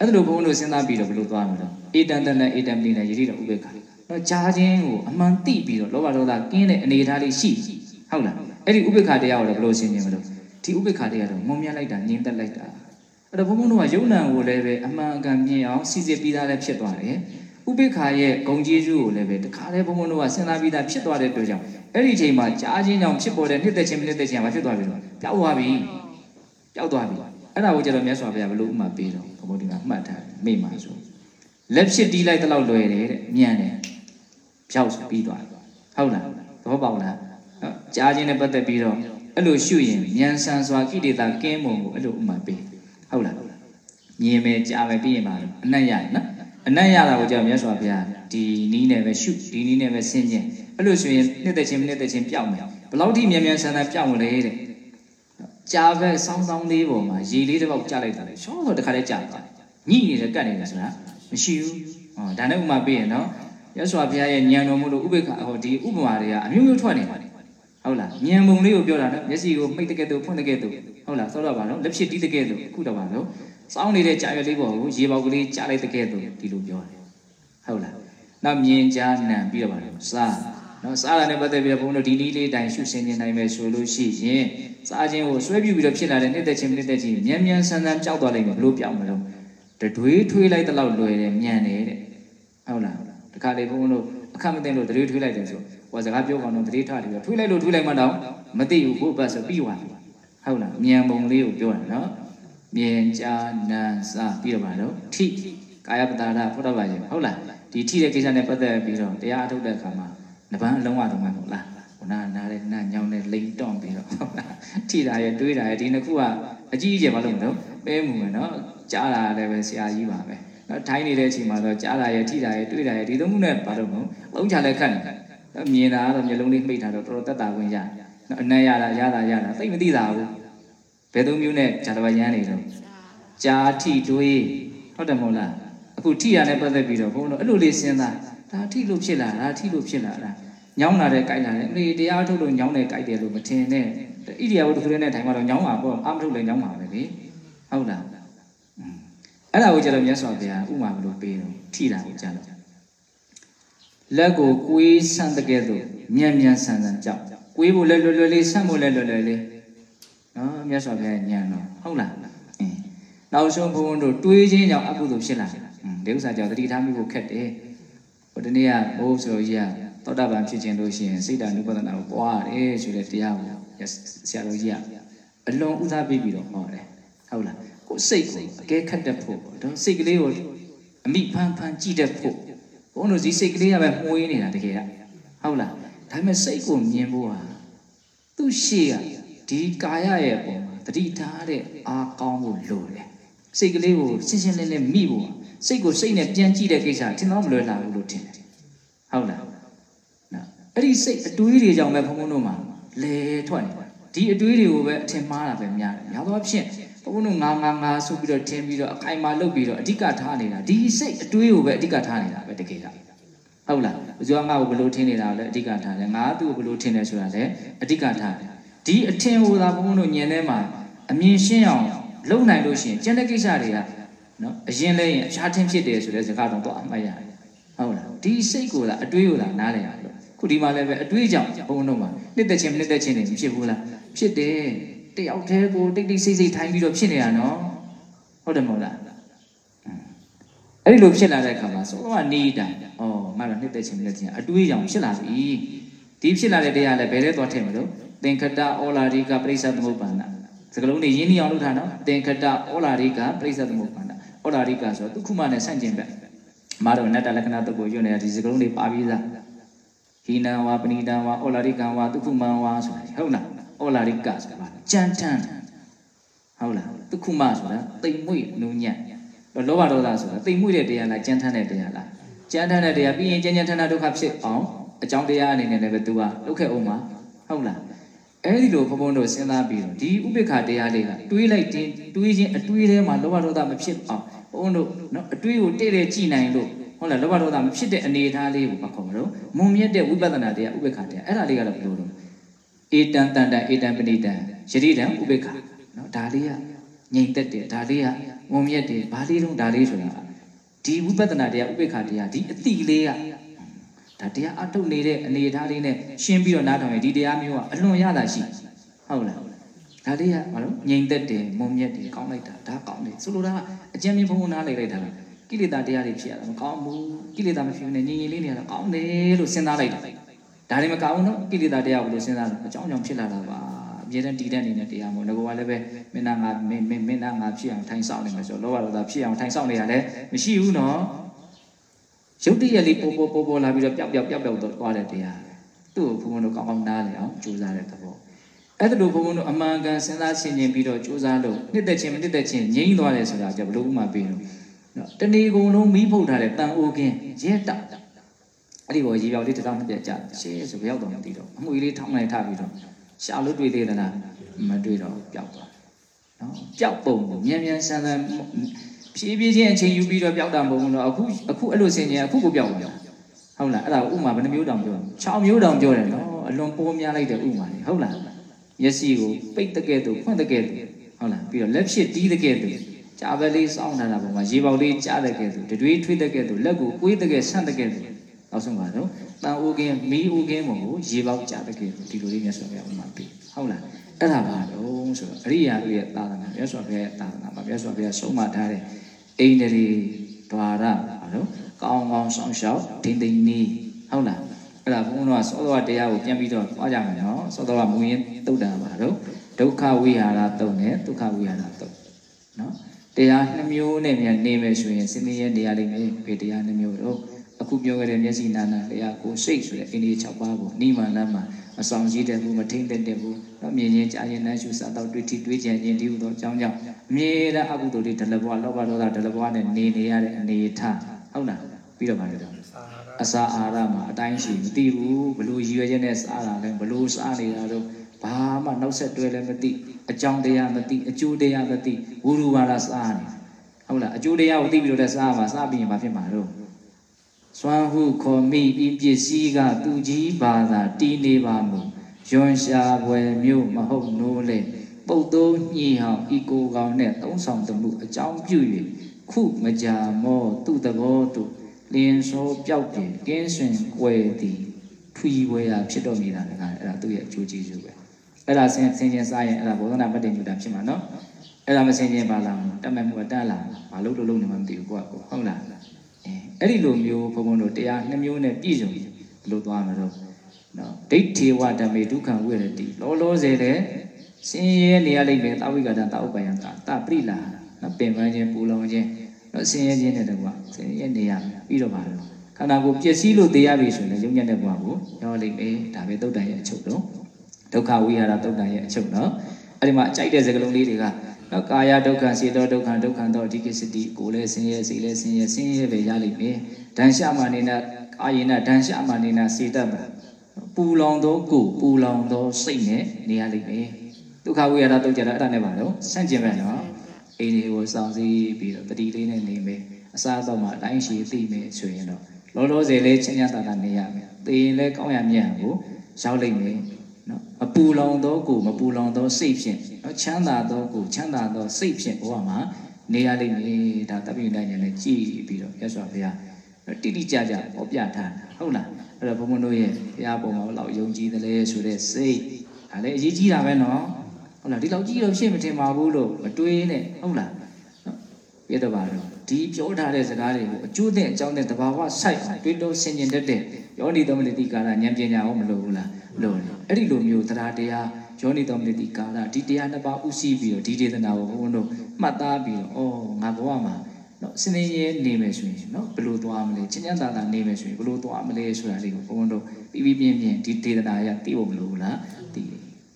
အဲ့ဒါလိုဘုန်းတို့စဉ်းစားပြီးတော့ဘယ်လိုသွားမှာလဲအေတန်တန်နဲ့အေတန်ပလီနဲ့ယတိတော်ဥပေက္ခတော့ကြားခြင်းကိုအမှန်သိပြီးတော့လောဘဒေါသကင်းတဲ့အနေအထားလေးရှိဟုတ်လားအဲ့ဒီဥပေက္ခတရားကိုလည်းဘယ်လိုရှင်းနေမလို့ဒီဥပေက္ခတရားတော့မုံမြလိုက်တာငြင်းသက်လိုက်တာအဲ့တော့ဘုန်းဘုန်းတို့ကယုံနံကိုလည်းပဲအမှန်အကန်မြင်အောင်စီစစ်ပြီးသားလည်းဖြစ်သွားတယ်ဥပိ္ပခာရဲ့ဂုံကျေးဇူးကိုလည်းပဲတခါတည်းဘုံဘုံတို့ကစဉ်းစားပြီးသားဖြစ်သွားတဲ့အတွက်ကြောင့်အဲ့ဒီအချိန်မှာကြားချင်းကြောင့်ဖြစ်ပေါ်တဲ့နှစ်သက်ခြင်းမနှစ်သက်ခြင်းကဘာဖြစ်သွားပြီလဲပျောက်သွားပြီပျောက်သွားပြီ အဲ့ဒါကိုကျတော့မြတ်စွာဘုရားဘယ်လိုဥမာပေးတော့ဘုံဘုံဒီမှာမှတ်ထားမိမှာဆိုလက်ဖြစ်တီးလိုက်တလောက်လွယ်တယ်တဲ့ညံ့တယ်ဖြောက်ပြီးသွားဟုတ်လားသဘောပေါက်လားကြားချင်းနဲ့ပတ်သက်ပြီးတော့အဲ့လိုရှုရင်ဉာဏ်ဆန်စွာကိလေသာကင်းပုံကိုအဲ့လိုဥမာပေးဟုတ်လားမြင်မယ်ကြားမယ်ပြီးရင်ပါအနတ်ရရနော်အနတ်ရတာကိုကြောင့်မြတ်စွာဘုရားဒီနီးနဲ့ပဲရှုဒီနီးနဲ့ပဲဆင်းခြင်းအဲ့လိုဆိုရင်နှစ်သက်ခြင်းနှစ်သက်ခြင်းပျောက်မယ်ဘလောက်ထိမြန်မြန်ဆန်ဆန်ပျောက်မလဲတဲ့ ကြားပဲစောင်းစောင်းလေးပေါ်မှာရေလေးတစ်ပေါက်ကျလိုက်တာလေရှောတော့တခါလဲကြာသွားညှိနေတယ်ကတ်နေတယ်ဆိုတာမရှိဘူးဟောဒါနဲ့ဥမာပေးရင်နော်မြတ်စွာဘုရားရဲ့ဉာဏ်တော်မလို့ဥပေက္ခဟောဒီဥပမာတွေကအမျိုးမျိုးထွက်နေပါတယ်ဟုတ်လားဉာဏ်ပုံလေးကိုပြောတာနော်မျက်စိကိုမှိတ်တကဲ့သို့ဖွင့်တကဲ့သို့ဟုတ်လားဆိုတော့ပါနော်လက်ဖြစ်တီးတကဲ့သို့အခုတော့ပါနော်စောင်းနေတဲ့ကြာရွယ်လေးပေါ်ကိုရေပေါက်ကလေးကြားလိုက်တကဲ့သို့ဒီလိုပြောတယ်ဟုတ်လားနောက်မြင်ကြားနံပြီးတော့ပါလို့စား နော်စားတာနဲ့ပတ်သက်ပြီးတော့ဘုန်းတို့ဒီနည်းလေးတိုင်းရှုစင်နေနိုင်မယ်ဆိုလို့ရှိရင်စားခြင်းကိုဆွဲပြုပြီးတော့ဖြစ်လာတဲ့နှစ်သက်ခြင်းနှစ်သက်ခြင်းမြန်မြန်ဆန်ဆန်ကြောက်သွားလိမ့်မယ်ဘလို့ပြောင်းမလို့တတွေးထွေးလိုက်တဲ့လောက်လွယ်တယ်မြန်တယ်တဲ့ဟုတ်လားတခါလေဘုန်းဘုန်းတို့အခက်မသိလို့တွေးထွေးလိုက်တယ်ဆိုဟိုစကားပြောကောင်းတော့တွေးထားတယ်ထွေးလိုက်လို့ထွေးလိုက်မှတော့မသိဘူးဘုဘတ်ဆိုပြီးသွားပြီဟုတ်လားမြန်ပုံလေးကိုပြောတာနော်မြန်ကြာနန်စာပြီးတော့ပါတော့ထိကာယပတာရဖုဒ္ဓဘာယေဟုတ်လားဒီထိတဲ့ကိစ္စနဲ့ပတ်သက်ပြီးတော့တရားအထုတ်တဲ့အခါမှာ နဗန်းအလုံးဝတော့မှမဟုတ်လားခုနနားနဲ့နားညောင်းနဲ့လိန်တွန့်ပြီးတော့ဟုတ်လားထိတာရဲ့တွေးတာရဲ့ဒီနှစ်ခုကအကြီးအကျယ်မလို့မလို့ပဲမှုမယ်နော်ကြားတာလည်းပဲဆရာကြီးပါပဲနော်ထိုင်းနေတဲ့အချိန်မှာတော့ကြားတာရဲ့ထိတာရဲ့တွေးတာရဲ့ဒီသုံးခုနဲ့ဘာလို့မလို့လုံးချလည်းခတ်နေတယ်မြင်တာကတော့မျိုးလုံးလေးမှိတ်ထားတော့တော်တော်တက်တာဝင်ရနော်အနက်ရတာရတာရတာသိမသိတာဘူးဘယ်သုံးမျိုးနဲ့ဂျာတဘရမ်းနေတော့ကြားထိတွေးဟုတ်တယ်မဟုတ်လားအခုထိရနဲ့ပတ်သက်ပြီးတော့ဘုန်းတော်အဲ့လိုလေးစဉ်းစားဒါထိလို့ဖြစ်လာတာထိလို့ဖြစ်လာတာ ညောင်းလာတဲ့ကြိုက်လာတယ်အေးတရားထုတ်လို့ညောင်းတဲ့ကြိုက်တယ်လို့မထင်နဲ့ဣရိယာဝတ္ထုလေးနဲ့ထိုင်မှတော့ညောင်းမှာပေါ့အာမထုတ်လည်းညောင်းမှာပဲလေဟုတ်လားအဲ့ဒါကိုကျတော့မြတ်စွာဘုရားဥမာမလို့ပေးတော့ထိတာကိုကြားတော့လက်ကိုကွေးဆန့်တဲ့ကဲ့သို့မြန်မြန်ဆန်ဆန်ကြောက်ကွေးဖို့လဲလွယ်လွယ်လေးဆန့်ဖို့လဲလွယ်လွယ်လေးနော်မြတ်စွာဘုရားညံတော့ဟုတ်လားအင်းနောက်ဆုံးဘုန်းဘုန်းတို့တွေးခြင်းကြောင့်အကုသိုလ်ဖြစ်လာတယ်ဒီဥစ္စာကြောင့်တတိထားမိဖို့ခက်တယ်ဟိုတနေ့ကဘိုးဆိုလို့ကြီးက သောတာပန်ဖြစ်ခြင်းလို့ရှိရင်စိတ်ဓာတ်နုပဒနာကိုပွားရတယ်ဆိုတဲ့တရားကိုဆရာတော်ကြီးကအလွန်ဥစားပေးပြီးတော့ဟောတယ်ဟုတ်လားကိုစိတ်ကိုအကဲခတ်တတ်ဖို့တော့စိတ်ကလေးကိုအမိဖန်ဖန်ကြည့်တတ်ဖို့ဘုန်းတော်ဒီစိတ်ကလေးကပဲမှုေးနေတာတကယ်ကဟုတ်လားဒါပေမဲ့စိတ်ကိုမြင်ဖို့ဟာသူ့ရှေ့ကဒီကာယရဲ့ပုံမှာတတိထားတဲ့အာကောင်းဖို့လိုတယ်စိတ်ကလေးကိုရှင်းရှင်းလင်းလင်းမိဖို့စိတ်ကိုစိတ်နဲ့ပြန်ကြည့်တဲ့ကိစ္စထင်တော့မလွယ်လာဘူးလို့ထင်တယ်ဟုတ်လားနော် အဲ့ဒီစိတ်အတွေးတွေကြောင့်ပဲဘုံဘုံတို့မှာလဲထွက်နေတာဒီအတွေးတွေကိုပဲအထင်မှားတာပဲများတယ်များသောအားဖြင့်ဘုံဘုံတို့ငါငါငါဆိုပြီးတော့ထင်ပြီးတော့အခိုင်အမာလုပ်ပြီးတော့အဓိကထားနေတာဒီစိတ်အတွေးကိုပဲအဓိကထားနေတာပဲတကယ်ကဟုတ်လားဘယ်သူကငါ့ကိုဘယ်လိုထင်နေတာလဲအဓိကထားတယ်ငါသူ့ကိုဘယ်လိုထင်တယ်ဆိုတာလည်းအဓိကထားတယ်ဒီအထင်ဟိုသာဘုံဘုံတို့ညင်ထဲမှာအမြင်ရှင်းအောင်လုပ်နိုင်လို့ရှိရင်ကျန်တဲ့ကိစ္စတွေကနော်အရင်လဲရင်အရှားထင်းဖြစ်တယ်ဆိုတဲ့စကားတော့တော့အမှတ်ရတယ်ဟုတ်လားဒီစိတ်ကိုသာအတွေးကိုသာနားလည်ရလို့ ခုဒီမှာလည်းပဲအတွေးကြောင့်ဘုံတို့မှာနှစ်သက်ချင်းနှစ်သက်ချင်းနေဖြစ်ဘူးလားဖြစ်တယ်တယောက်တည်းကိုတိတ်တိတ်ဆိတ်ဆိတ်ထိုင်ပြီးတော့ဖြစ်နေတာနော်ဟုတ်တယ်မဟုတ်လားအဲ့ဒီလိုဖြစ်လာတဲ့အခါမှာဆိုတော့နေတာဩငါတော့နှစ်သက်ချင်းနှစ်သက်ချင်းအတွေးကြောင့်ဖြစ်လာပြီဒီဖြစ်လာတဲ့တရားလည်းဘယ်ထဲသွားထည့်မလို့သင်္ခတဩလာရိကပရိစ္ဆသမုပ္ပန္နစကလုံးတွေရင်းနှီးအောင်လုပ်ထားနော်သင်္ခတဩလာရိကပရိစ္ဆသမုပ္ပန္နဩလာရိကဆိုတော့ဒုက္ခမနဲ့ဆန့်ကျင်ဘက်မတော်နတ္တလက္ခဏာတုတ်ကိုညွှန်နေတာဒီစကလုံးတွေပါပြီးသား ဟိနံဝါပဏိတံဝါဩလာရိကံဝါဒုက္ခမံဝါဆိုတာဟုတ်လားဩလာရိကဆိုတာကြမ်းတမ်းဟုတ်လားဒုက္ခမဆိုတာတိမ်မွေ့နုံညံ့လောဘဒေါသဆိုတာတိမ်မွေ့တဲ့တရားလားကြမ်းတမ်းတဲ့တရားလားကြမ်းတမ်းတဲ့တရားပြီးရင်ကြမ်းကြမ်းထမ်းထမ်းဒုက္ခဖြစ်အောင်အကြောင်းတရားအနေနဲ့လည်းပဲသူကလုပ်ခဲ့အောင်မှာဟုတ်လားအဲ့ဒီလိုဘုံဘုံတို့စဉ်းစားပြီးတော့ဒီဥပိ္ပခာတရားလေးကတွေးလိုက်တင်တွေးခြင်းအတွေးထဲမှာလောဘဒေါသမဖြစ်အောင်ဘုံဘုံတို့နော်အတွေးကိုတဲ့တဲ့ကြည်နိုင်လို့ ဟုတ်လားလောဘဒေါသမဖြစ်တဲ့အနေအထားလေးကိုဘာခေါ်မလို့မုံမြတ်တဲ့ဝိပဿနာတရားဥပိ္ပခာတရားအဲ့ဒါလေးကတော့ဘယ်လိုလဲဧတံတန်တံဧတံပဏိတံယတိတံဥပိ္ပခာနော်ဒါလေးကငြိမ်သက်တယ်ဒါလေးကမုံမြတ်တယ်ဘာလေးတုံးဒါလေးဆိုတာဒီဝိပဿနာတရားဥပိ္ပခာတရားဒီအတိလေးကဒါတရားအထုတ်နေတဲ့အနေအထားလေးနဲ့ရှင်းပြီးတော့နားထောင်ရင်ဒီတရားမျိုးကအလွန်ရတာရှိဟုတ်လားဒါလေးကဘာလို့ငြိမ်သက်တယ်မုံမြတ်တယ်ကောင်းလိုက်တာဒါကောင်းတယ်ဆိုလိုတာကအကျဉ်းမြင့်ဘုံဘုံနားလိုက်လိုက်တာ ကိလေသာတရားတွေဖြစ်ရတာမကောင်းဘူးကိလေသာမဖြစ်နဲ့ငြိမ်ငြိမ်လေးနေရတာကောင်းတယ်လို့စဉ်းစားလိုက်တာဒါတွေမကောင်းဘူးနော်ကိလေသာတရားကိုလို့စဉ်းစားတာအကြောင်းကြောင့်ဖြစ်လာတာပါအမြဲတမ်းတည်တဲ့နေတဲ့တရားမို့ငါကလည်းပဲမင်းသားငါမင်းမင်းသားငါဖြစ်အောင်ထိုင်ဆောင်နေမှာဆိုလောဘဒေါသဖြစ်အောင်ထိုင်ဆောင်နေရတယ်မရှိဘူးနော်ရုပ်တရက်လေးပေါ်ပေါ်ပေါ်ပေါ်လာပြီးတော့ပျောက်ပျောက်ပျောက်ပျောက်တော့သွားတဲ့တရားသူ့ကိုဘုံဘုံတို့ကောင်းကောင်းနားလည်အောင်ကြိုးစားတဲ့သဘောအဲ့ဒါလိုဘုံဘုံတို့အမှန်ကန်စဉ်းစားဆင်ခြင်ပြီးတော့ကြိုးစားလို့နှစ်သက်ချင်းမနှစ်သက်ချင်းငြိမ်းသွားတယ်ဆိုတာကြောင့်ဘလို့ဥမာပေးလို့ နော်တဏီကုံလုံးမီးဖုတ်ထားတဲ့တန်အိုကင်းရဲတောက်အဲ့ဒီဘောရေပြောက်လေးတစ်ထောင်နှစ်ပြက်ကြရှေးဆိုဘရောက်တော့မသိတော့အမှုလေးထောင်းလိုက်ထပြီးတော့ရှာလို့တွေ့သေးသလားမတွေ့တော့ပျောက်သွားနော်ပျောက်ပုံကိုမြန်မြန်ဆန်ဆန်ဖြည်းဖြည်းချင်းအချိန်ယူပြီးတော့ပျောက်တာမဟုတ်ဘူးတော့အခုအခုအဲ့လိုဆင်ញင်အခုကိုပျောက်သွားဟုတ်လားအဲ့ဒါဥမာဘယ်နှမျိုးတောင်ပြော6မျိုးတောင်ပြောတယ်နော်အလွန်ပိုးများလိုက်တဲ့ဥမာတွေဟုတ်လားမျက်စိကိုပိတ်တကဲ့သို့ဖွင့်တကဲ့သို့ဟုတ်လားပြီးတော့လက်ဖြစ်တီးတကဲ့သို့ ကြာပဲလေးစောင်းထားတာပုံမှာရေပေါက်လေးကြားတဲ့ကဲ့သို့တွေးထွေးတဲ့ကဲ့သို့လက်ကိုကွေးတဲ့ကဲ့ဆန့်တဲ့ကဲ့သို့နောက်ဆုံးပါတော့တန်အိုကင်းမီးအိုကင်းပုံကိုရေပေါက်ကြားတဲ့ကဲ့သို့ဒီလိုလေးမြတ်စွာဘုရားဥမာပေးဟုတ်လားအဲ့ဒါပါတော့ဆိုတော့အရိယာတို့ရဲ့သာသနာမြတ်စွာဘုရားရဲ့သာသနာမှာမြတ်စွာဘုရားဆုံးမထားတဲ့အိန္ဒြေဒွါရဘာလို့ကောင်းကောင်းဆောင်ရှောက်ဒိန်ဒိန်နီးဟုတ်လားအဲ့ဒါဘုန်းတော်ကသောတော်တရားကိုပြန်ပြီးတော့သွားကြမယ်နော်သောတော်ကမူရင်းတုတ်တာပါတော့ဒုက္ခဝိဟာရတုတ်နဲ့ဒုက္ခဝိဟာရတုတ်နော် တရားနှမျိုးနဲ့မြန်နေမယ်ဆိုရင်စင်မြဲနေရလိမ့်မယ်ဘယ်တရားနှမျိုးတော့အခုပြောခဲ့တဲ့မျက်စိနာနာတရားကိုစိတ်ဆိုတဲ့အိန္ဒြေ6ပါးကိုနိမန်လမ်းမှာမဆောင်စည်းတဲ့ဘူးမထိမ့်တဲ့တဲ့ဘူးတော့မြင်ချင်းကြားရင်နှမ်းရှုစားတော့တွေ့ထိတွေ့ကြံခြင်းဒီဟုသောအကြောင်းကြောင့်အမြဲတမ်းအကုသိုလ်တွေဒလဘဝလောဘဒေါသဒလဘဝနဲ့နေနေရတဲ့အနေထားဟုတ်လားပြီးတော့ပါလေတော့အစာအာဟာရမှာအတိုင်းရှိမသိဘူးဘလို့ရည်ရွယ်ချက်နဲ့စားတာလဲဘလို့စားနေတာတော့ ဘာမှနောက်ဆက်တွဲလည်းမသိအကြောင်းတရားမသိအကျိုးတရားမသိဝူရူပါလားစားနေဟုတ်လားအကျိုးတရားကိုသိပြီးတော့စားမှာစားပြီးရင်ဘာဖြစ်မှာတော့စွမ်းဟုခေါ်မိဤပစ္စည်းကသူကြီးဘာသာတီးနေပါမူယွန်ရှာဘွယ်မျိုးမဟုတ်နိုးလေပုတ်သုံးညှိဟောင်းဤကိုကောင်နဲ့သုံးဆောင်တမှုအကြောင်းပြု၍ခုမကြာမောသူ့သဘောတို့လင်းစောပြောက်ပြင်ကင်းဆွင်ကွယ်သည်ထွီဝဲရာဖြစ်တော့နေတာလည်းအဲ့ဒါသူ့ရဲ့အကျိုးကျေးဇူးပဲ အဲ့ဒါဆင်ဆင်ခြင်းစားရင်အဲ့ဒါဘောဓနာမတ္တိညုတာဖြစ်မှာနော်အဲ့ဒါမဆင်ခြင်းပါလားတတ်မဲ့မှုအတတ်လားမလို့လို့လုံးနေမှမသိဘူးကွာဟုတ်လားအဲအဲ့ဒီလိုမျိုးဘုံဘုံတို့တရားနှစ်မျိုးနဲ့ပြည့်စုံဘယ်လိုသွားမလို့နော်ဒိဋ္ဌေဝဓမ္မေဒုက္ခံဝိရတိလောလောဆယ်တဲ့ဆင်းရဲနေရလိမ့်မယ်တာဝိကတတာဥပယံတာတပရိလာနော်ပင်ပန်းခြင်းပူလောင်ခြင်းနော်ဆင်းရဲခြင်းနဲ့တကွာဆင်းရဲနေရပြီးတော့ပါလို့ခန္ဓာကိုယ်ပျက်စီးလို့တရားပြီဆိုရင်ရုံညက်တဲ့ဘဝကိုရောလိမ့်မယ်ဒါပဲတုတ်တန်ရဲ့အချုပ်တော့ ဒုက္ခဝိဟာရတုတ်တန်ရဲ့အချုပ်နော်အဲ့ဒီမှာအကြိုက်တဲ့စကားလုံးလေးတွေကနော်ကာယဒုက္ခစေတောဒုက္ခဒုက္ခတော့ဒီကိစ္စတိကိုယ်လည်းဆင်းရဲစိတ်လည်းဆင်းရဲဆင်းရဲပဲရလိမ့်မယ်ဒဏ်ရှမနေနာအာယေနဒဏ်ရှမနေနာစေတတ်ပါပူလောင်သောကိုယ်ပူလောင်သောစိတ်နဲ့နေရလိမ့်မယ်ဒုက္ခဝိဟာရတုတ်ကြတာအဲ့ဒါနဲ့ပါတော့ဆန့်ကျင်ပဲနော်အိမ်တွေကိုစောင့်စည်းပြီးတော့တတိလေးနဲ့နေမယ်အစားအသောက်မှာအတိုင်းရှိသိမယ်ဆိုရင်တော့လောလောဆယ်လေးချမ်းသာတာနေရမယ်သိရင်လည်းကောင်းရမြတ်ကိုရောက်လိမ့်မယ် နော်အပူလောင်သောကိုမပူလောင်သောစိတ်ဖြင့်နော်ချမ်းသာသောကိုချမ်းသာသောစိတ်ဖြင့်ဘဝမှာနေရလိမ့်မယ်ဒါတပိဋကဉာဏ်နဲ့ကြည်ပြီးတော့ရသော်ဘုရားတိတိကျကျဟောပြထားတာဟုတ်လားအဲ့တော့ဘုံဘုံတို့ရဲ့ဘုရားပုံမှာဘယ်လောက်ယုံကြည်သလဲဆိုတဲ့စိတ်ဒါလည်းအရေးကြီးတာပဲနော်ဟုတ်လားဒီလောက်ကြီးတော့ရှင်းမထင်ပါဘူးလို့မတွေးနဲ့ဟုတ်လားပြတော့ပါတော့ဒီပြောထားတဲ့စကားတွေကိုအကျိုးနဲ့အကြောင်းနဲ့တဘာဝဆိုင်အောင်တွေးတောဆင်ခြင်တတ်တဲ့ ယောနိသမလတိကာရဉာဏ်ပညာဟောမလို့ဘူးလားလို့အဲ့ဒီလိုမျိုးတရားတရားယောနိသမလတိကာရဒီတရားနှစ်ပါးဥစည်းပြီးတော့ဒီဒေသနာကိုဘုန်းဘုန်းတို့မှတ်သားပြီးတော့ဩငါဘဝမှာနော်စနေရဲနေမယ်ဆိုရင်နော်ဘယ်လိုသွားမလဲချင်းချမ်းသာသာနေမယ်ဆိုရင်ဘယ်လိုသွားမလဲဆိုတာလေးကိုဘုန်းဘုန်းတို့ပြီးပြီးပြင်းပြင်းဒီဒေသနာရသိဖို့မလိုဘူးလားသိ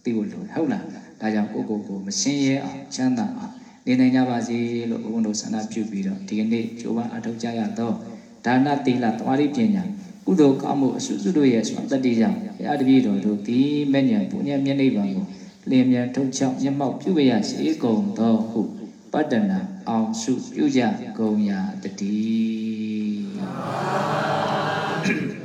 သိဖို့လိုဟုတ်လားဒါကြောင့်ကိုကိုကိုမစင်းရဲအောင်ချမ်းသာအောင်နေနိုင်ကြပါစေလို့ဘုန်းဘုန်းတို့ဆန္ဒပြုပြီးတော့ဒီကနေ့ကြိုးပမ်းအထောက်ကြရတော့ဒါနသီလသွားရိပညာ ကုသိုလ်ကောင်းမှုအစွတ်စွတ်တို့ရဲ့ဆိုတတ္တိကြောင့်ဘုရားတပည့်တော်တို့ဒီမဲ့ညာပုညမျက်နှိပ်ပါကိုလင်းမြန်ထုတ်ချောက်မျက်မှောက်ပြုရရှိကုန်သောဟုပတ္တနာအောင်စုပြုကြကုန်ရာတည်း